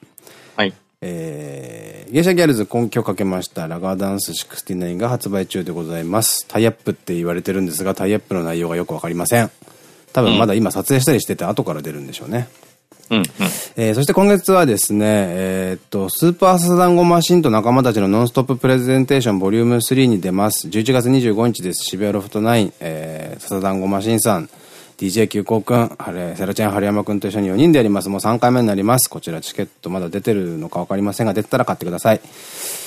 はい。えー、芸者ギャルズ根拠かけましたラガーダンス69が発売中でございます。タイアップって言われてるんですが、タイアップの内容がよくわかりません。多分まだ今撮影したりしてて後から出るんでしょうね。うん、うん、えー、そして今月はですね、えー、っと、スーパーササダンゴマシンと仲間たちのノンストッププレゼンテーションボリューム3に出ます。11月25日です。渋谷ロフト9、えー、ササダンゴマシンさん、DJ 急行くん、あれ、セラちゃん、春山くんと一緒に4人でやります。もう3回目になります。こちらチケットまだ出てるのかわかりませんが、出たら買ってください。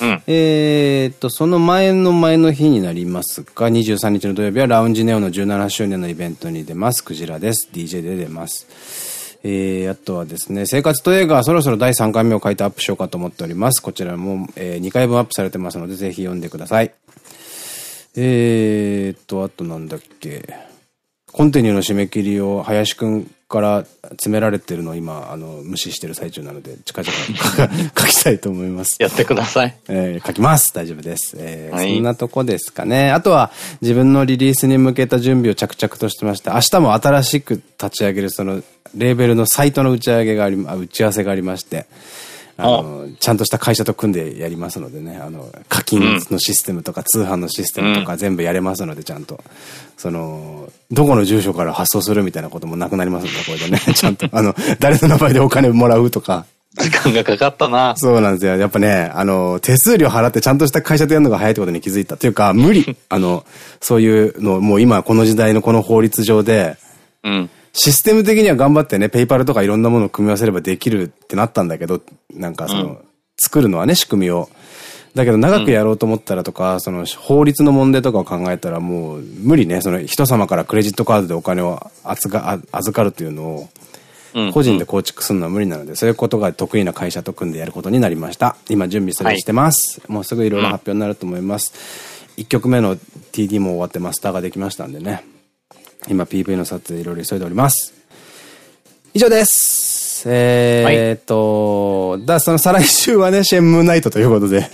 うん、えっと、その前の前の日になりますが、23日の土曜日はラウンジネオの17周年のイベントに出ます。クジラです。DJ で出ます。えー、あとはですね、生活と映画そろそろ第3回目を書いてアップしようかと思っております。こちらも、えー、2回分アップされてますので、ぜひ読んでください。えーと、あとなんだっけ。コンティニューの締め切りを林くんから詰められてるのを今、あの、無視してる最中なので、近々書きたいと思います。やってください。えー、書きます。大丈夫です。えー、はい、そんなとこですかね。あとは、自分のリリースに向けた準備を着々としてまして、明日も新しく立ち上げる、その、レーベルのサイトの打ち上げがあり、打ち合わせがありまして、あの、ちゃんとした会社と組んでやりますのでね、あの、課金のシステムとか、通販のシステムとか全部やれますので、ちゃんと。その、どこの住所から発送するみたいなこともなくなりますので、これでね、ちゃんと、あの、誰の名前でお金もらうとか。時間がかかったな。そうなんですよ。やっぱね、あの、手数料払ってちゃんとした会社とやるのが早いってことに気づいた。というか、無理。あの、そういうの、もう今この時代のこの法律上で、うん。システム的には頑張ってね、ペイパルとかいろんなものを組み合わせればできるってなったんだけど、なんかその、うん、作るのはね、仕組みを。だけど長くやろうと思ったらとか、うん、その法律の問題とかを考えたらもう無理ね、その人様からクレジットカードでお金を預か預かるっていうのを、個人で構築するのは無理なので、そういうことが得意な会社と組んでやることになりました。今準備それしてます。はい、もうすぐいろいろ発表になると思います。1曲目の TD も終わってマスターができましたんでね。今 PV の撮影いろいろ急いでおります。以上です。えー、っと、はい、だ、その再来週はね、シェンムーナイトということで。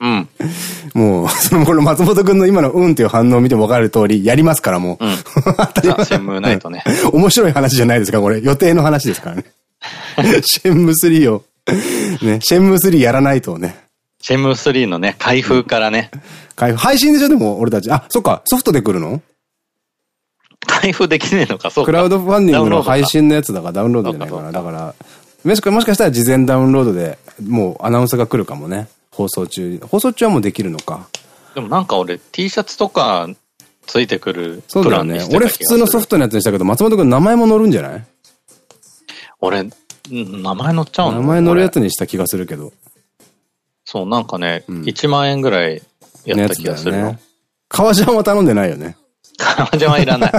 うん。もう、その、この松本くんの今のうんっていう反応を見てもわかる通り、やりますからもう。うん。シェンムーナイトね。面白い話じゃないですか、これ。予定の話ですからね。シェンム3を、ね、シェンム3やらないとね。シェンム3のね、開封からね。開封、配信でしょでも、俺たち。あ、そっか、ソフトで来るの？開封できねえのか、そうか。クラウドファンディングの配信のやつだからダウンロードじゃないかな。だから、もしかもしかしたら事前ダウンロードでもうアナウンスが来るかもね。放送中。放送中はもうできるのか。でもなんか俺 T シャツとかついてくるそうだよね。俺普通のソフトのやつにしたけど、松本くん名前も載るんじゃない？俺、名前載っちゃうの？名前載るやつにした気がするけど。そう、なんかね、うん、1万円ぐらいやった気がするの。ね、革ジャンは頼んでないよね。革ジャンはいらない。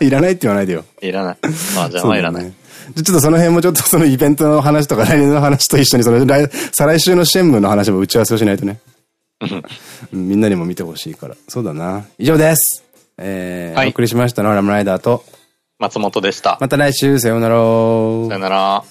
いらないって言わないでよ。いらない。革ジャンはいらない。ちょっとその辺もちょっとそのイベントの話とか来年の話と一緒にその来、再来週のシェンムの話も打ち合わせをしないとね。みんなにも見てほしいから。そうだな。以上です。えー、はい、お送りしましたのはラムライダーと松本でした。また来週、さようなら。さよなら。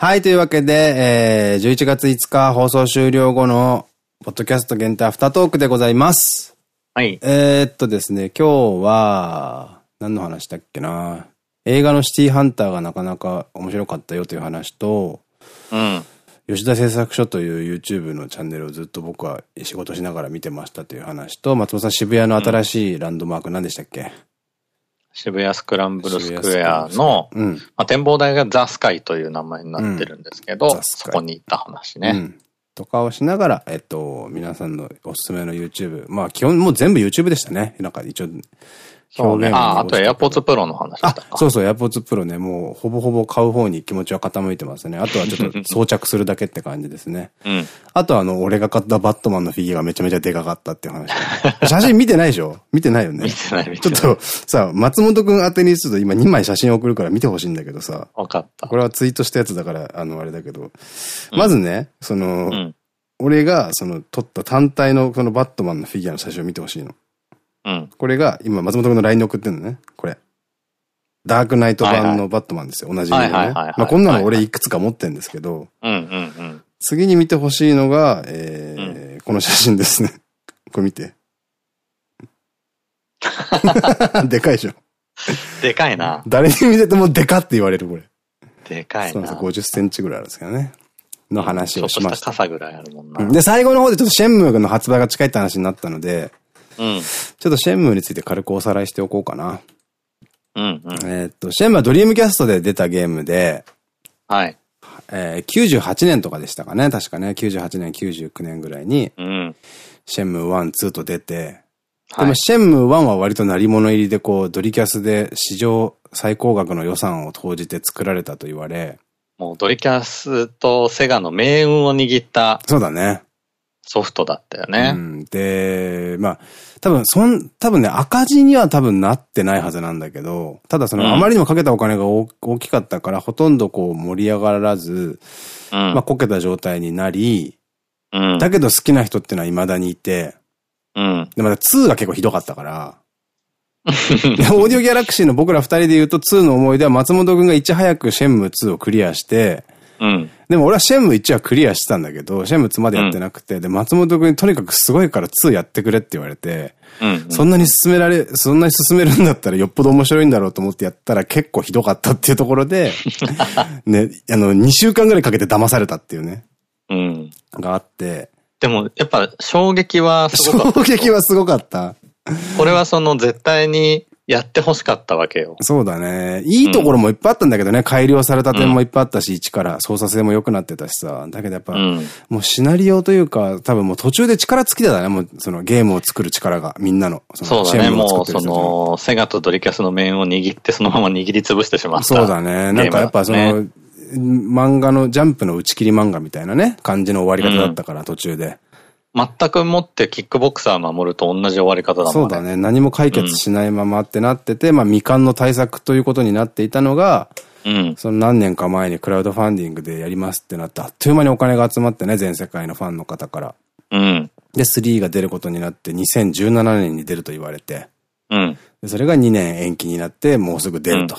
はい、というわけで、えー、11月5日放送終了後の、ポッドキャスト限定アフタートークでございます。はい。えっとですね、今日は、何の話だっけな？映画のシティハンターがなかなか面白かったよという話と、うん。吉田製作所という YouTube のチャンネルをずっと僕は仕事しながら見てましたという話と、松本さん渋谷の新しいランドマーク何でしたっけ、渋谷スクランブルスクエアの、うん。まあ、展望台がザ・スカイという名前になってるんですけど、うんそこに行った話ね。とかをしながら、えっと、皆さんのおすすめの YouTube。まあ基本もう全部 YouTube でしたね。なんか一応、そうね。あ、あとエ AirPods Pro の話だあったか。、そうそう、AirPods Pro ね、もうほぼほぼ買う方に気持ちは傾いてますね。あとはちょっと 装着するだけって感じですね。うん。あとはあの、俺が買ったバットマンのフィギュアがめちゃめちゃでかかったっていう話。写真見てないでしょ？見てないよね。見てない見ちょってない。とさ、松本くん宛てにすると今2枚写真送るから見てほしいんだけどさ、わかったこ。れはツイートしたやつだから、あの、あれだけど、まずね、その、うん。俺がその撮った単体のこのバットマンのフィギュアの写真を見てほしいの。うん。これが今松本くんの LINE に送ってんのね。これ。ダークナイト版のバットマンですよ。同じ色のね。まあこんなの俺いくつか持ってんですけど、うんうんうん。次に見てほしいのが、えーこの写真ですね。これ見て。でかいでしょ。でかいな。誰に見せてもでかって言われる、これ。でかいな。そうなんです50センチぐらいあるんですけどね。の話をしまし。ちょっとしたた傘ぐらいあるもんな。で、最後の方でちょっとシェンムーの発売が近いって話になったので、うん。ちょっとシェンムーについて軽くおさらいしておこうかな。うんうん。えーっと、シェンムーはドリームキャストで出たゲームで、はい。えー98年とかでしたかね。確かね。98年、99年ぐらいに、うん。シェンムー1、2と出て、ではい。もシェンムー1は割と鳴り物入りでこう、ドリキャスで史上最高額の予算を投じて作られたと言われ、もうドリキャスとセガの命運を握ったそうだね。ソフトだったよね。うん。で、まあ、多分、そん、多分ね、赤字には多分なってないはずなんだけど、ただその、うんあまりにもかけたお金が大大きかったから、ほとんどこう盛り上がらず、うん。まあ、こけた状態になり、うん。だけど好きな人っていうのは未だにいて、うん。で、また2が結構ひどかったから、でオーディオギャラクシーの僕ら二人で言うと2の思い出は松本くんがいち早くシェンムー2をクリアして、うん。でも俺はシェンムー1はクリアしてたんだけど、シェンムー2までやってなくて、で、松本くんにとにかくすごいから2やってくれって言われて、うん。そんなに進められ、そんなに進めるんだったらよっぽど面白いんだろうと思ってやったら結構ひどかったっていうところで、ね、あの、2週間ぐらいかけて騙されたっていうね、うん。があって、でも、やっぱ衝撃はすごかった。衝撃はすごかった。これはその絶対にやってほしかったわけよ。そうだね。いいところもいっぱいあったんだけどね、改良された点もいっぱいあったし、一から操作性も良くなってたしさ。だけどやっぱ、うん。もうシナリオというか、多分もう途中で力尽きてたね、もうそのゲームを作る力が、みんなの。そのそうだね。もう、そのの、セガとドリキャスの面を握って、そのまま握りつぶしてしまった。そうだね。なんかやっぱその、漫画のジャンプの打ち切り漫画みたいなね、感じの終わり方だったから、途中で。全くもってキックボクサー守ると同じ終わり方だもんね。そうだね。何も解決しないままってなってて、まあ未完の対策ということになっていたのが、うん。その何年か前にクラウドファンディングでやりますってなって、あっという間にお金が集まってね、全世界のファンの方から。うん。で、3が出ることになって、2017年に出ると言われて、うん。でそれが2年延期になって、もうすぐ出ると。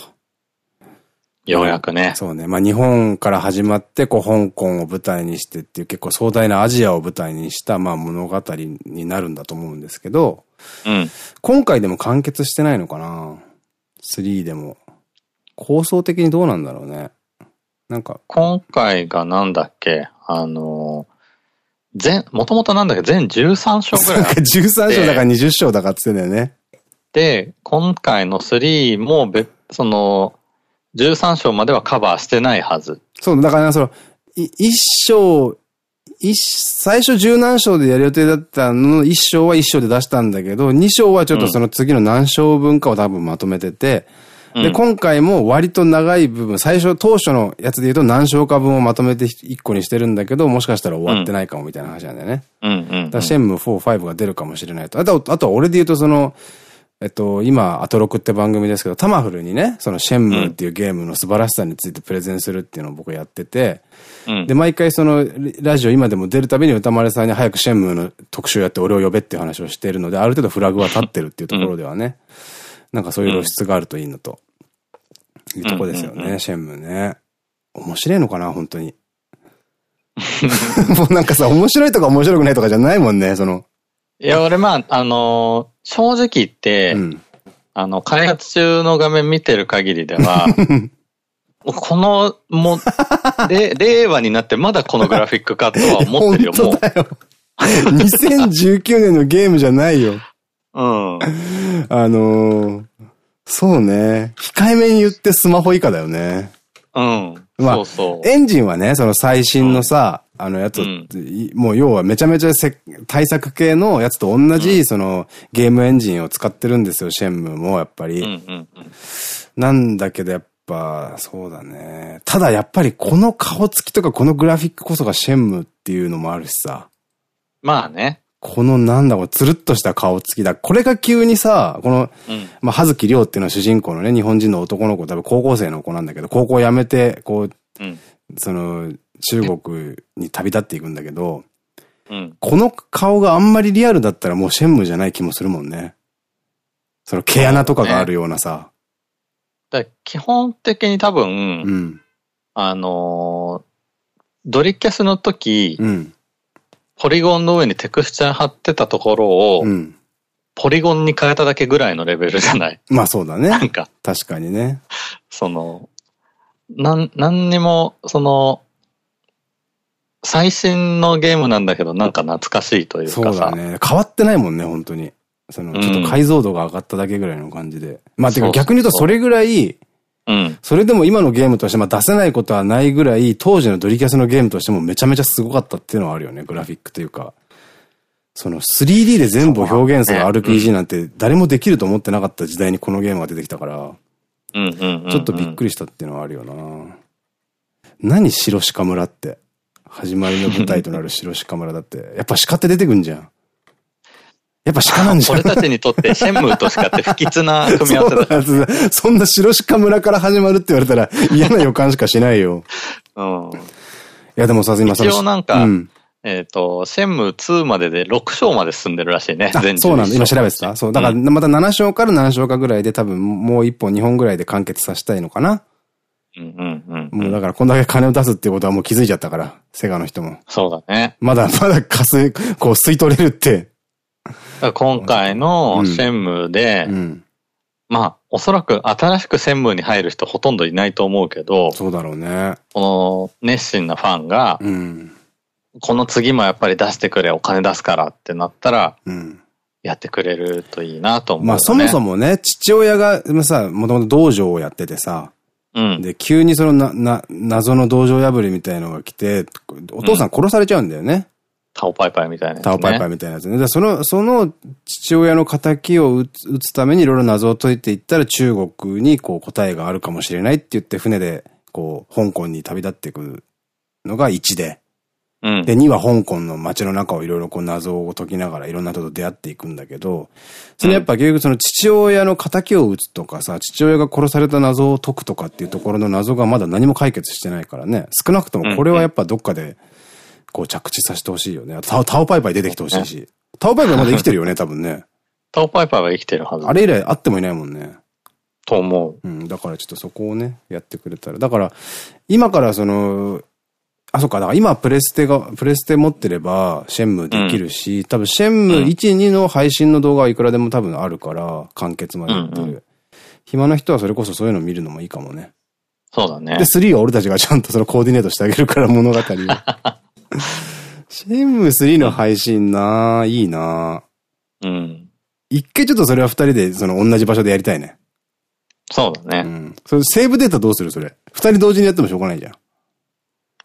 ようやくね。そうね。まあ日本から始まって、こう香港を舞台にしてっていう結構壮大なアジアを舞台にした、まあ物語になるんだと思うんですけど、うん。今回でも完結してないのかな ?3 でも。構想的にどうなんだろうね。なんか、今回がなんだっけ？あの、全、もともとなんだっけ？全13章ぐらいあっ13章だから20章だからって言ってんだよね。て、今回の3も別、その、13章まではカバーしてないはず。そう、だからねその、い一章、一、最初十何章でやる予定だったのの一章は一章で出したんだけど、二章はちょっとその次の何章分かを多分まとめてて、うんで、今回も割と長い部分、最初当初のやつで言うと何章か分をまとめて一個にしてるんだけど、もしかしたら終わってないかもみたいな話なんだよね。うんうん、うん。だシェンムー4、5が出るかもしれないと。あと、あとは俺で言うとその、えっと、今、アトロクって番組ですけど、タマフルにね、そのシェンムーっていうゲームの素晴らしさについてプレゼンするっていうのを僕やってて、うんで、毎回その、ラジオ今でも出るたびに歌丸さんに早くシェンムーの特集やって俺を呼べっていう話をしているので、ある程度フラグは立ってるっていうところではね、なんかそういう露出があるといいのと、いうとこですよね、シェンムーね。面白いのかな、本当に。もうなんかさ、面白いとか面白くないとかじゃないもんね、その。いや、俺まあ、あのー正直言って、うん。あの、開発中の画面見てる限りでは、この、もう、で、令和になってまだこのグラフィックかとは思ってるよ、もう。本当だよ。2019年のゲームじゃないよ。うん。あのー、そうね。控えめに言ってスマホ以下だよね。うん。まあ、そうそう。エンジンはね、その最新のさ、うん、あのやつ、うん、もう要はめちゃめちゃ対策系のやつと同じ、そのゲームエンジンを使ってるんですよ、シェンムもやっぱり。なんだけどやっぱ、そうだね。ただやっぱりこの顔つきとかこのグラフィックこそがシェンムっていうのもあるしさ。まあね。このなんだこう、つるっとした顔つきだ。これが急にさ、この、うん、まあ、葉月亮っていうのは主人公のね、日本人の男の子、多分高校生の子なんだけど、高校辞めて、こう、うん、その、中国に旅立っていくんだけど、うん、この顔があんまりリアルだったらもうシェンムじゃない気もするもんね。その毛穴とかがあるようなさ。ね、基本的に多分、うん、あのー、ドリキャスの時、うんポリゴンの上にテクスチャー貼ってたところを、うん、ポリゴンに変えただけぐらいのレベルじゃない？まあそうだね。なんか。確かにね。その、なん、なんにも、その、最新のゲームなんだけど、なんか懐かしいというかそうだね。変わってないもんね、本当に。その、ちょっと解像度が上がっただけぐらいの感じで。うん、まあ、てか逆に言うとそれぐらい、うん。それでも今のゲームとしてまあ出せないことはないぐらい、当時のドリキャスのゲームとしてもめちゃめちゃすごかったっていうのはあるよね、グラフィックというか。その 3D で全部表現する RPG なんて誰もできると思ってなかった時代にこのゲームが出てきたから、ちょっとびっくりしたっていうのはあるよな。何白鹿村って。始まりの舞台となる白鹿村だって。やっぱ鹿って出てくんじゃん。やっぱ鹿なんじゃん。俺たちにとってシェンムーと鹿って不吉な組み合わせだ。そんな白鹿村から始まるって言われたら嫌な予感しかしないよ。うん。いやでもさ、今さ、一応なんか、うん、えっと、シェンムー2までで6章まで進んでるらしいね。そうなんだ。今調べてた？そう。だからまた7章から7章かぐらいで多分もう1本2本ぐらいで完結させたいのかな。うんうんうん。もうだからこんだけ金を出すっていうことはもう気づいちゃったから、セガの人も。そうだね。まだまだかす、こう吸い取れるって今回の専務で、うん、まあ、おそらく新しく専務に入る人ほとんどいないと思うけど、そうだろうね。この熱心なファンが、うん、この次もやっぱり出してくれ、お金出すからってなったら、うんやってくれるといいなと思う、ね。まあそもそもね、父親がさ、もともと道場をやっててさ、うん、で、急にそのな、な、謎の道場破りみたいのが来て、お父さん殺されちゃうんだよね。タオパイパイみたいなやつ、ね。タオパイパイみたいなやつね。で、その、その父親の仇を打つためにいろいろ謎を解いていったら中国にこう答えがあるかもしれないって言って船でこう香港に旅立っていくのが1で。うん、で、2は香港の街の中をいろいろこう謎を解きながらいろんな人と出会っていくんだけど、そのやっぱ結局その父親の仇を打つとかさ、父親が殺された謎を解くとかっていうところの謎がまだ何も解決してないからね。少なくともこれはやっぱどっかで、こう着地させてほしいよね。タタオパイパイ出てきてほしいし。タオパイパイまだ生きてるよね、多分ね。タオパイパイは生きてるはず。あれ以来会ってもいないもんね。と思う。うん、だからちょっとそこをね、やってくれたら。だから、今からその、あ、そっか、だから今プレステが、プレステ持ってれば、シェンムできるし、うん、多分シェンム1、2の配信の動画はいくらでも多分あるから、完結までやってる。暇な人はそれこそそういうの見るのもいいかもね。そうだね。で、3は俺たちがちゃんとそのコーディネートしてあげるから、物語を。シェンム3の配信ないいなうん。一回ちょっとそれは二人で、その同じ場所でやりたいね。そうだね。うん。それセーブデータどうする？それ。二人同時にやってもしょうがないじゃん。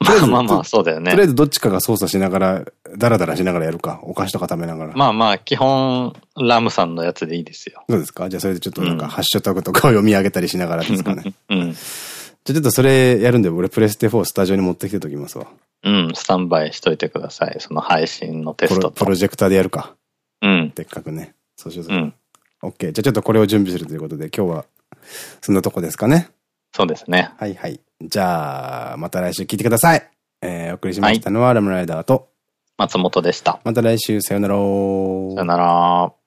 まあまあまあ、そうだよね。とりあえずどっちかが操作しながら、ダラダラしながらやるか。お菓子とか食べながら。まあまあ、基本、ラムさんのやつでいいですよ。そうですか？じゃあそれでちょっとなんか、ハッシュタグとかを読み上げたりしながらですかね。うん。じゃあちょっとそれやるんで、俺プレステ4スタジオに持ってきてときますわ。うん、スタンバイしといてください。その配信のテストプロジェクターでやるか。うん。でっかくね。そうしよう。うん。オッケー。じゃあちょっとこれを準備するということで、今日は、そんなとこですかね。そうですね。はいはい。じゃあ、また来週聞いてください。えー、お送りしましたのは、ラムライダーと、松本でした。また来週、さよなら。さよなら。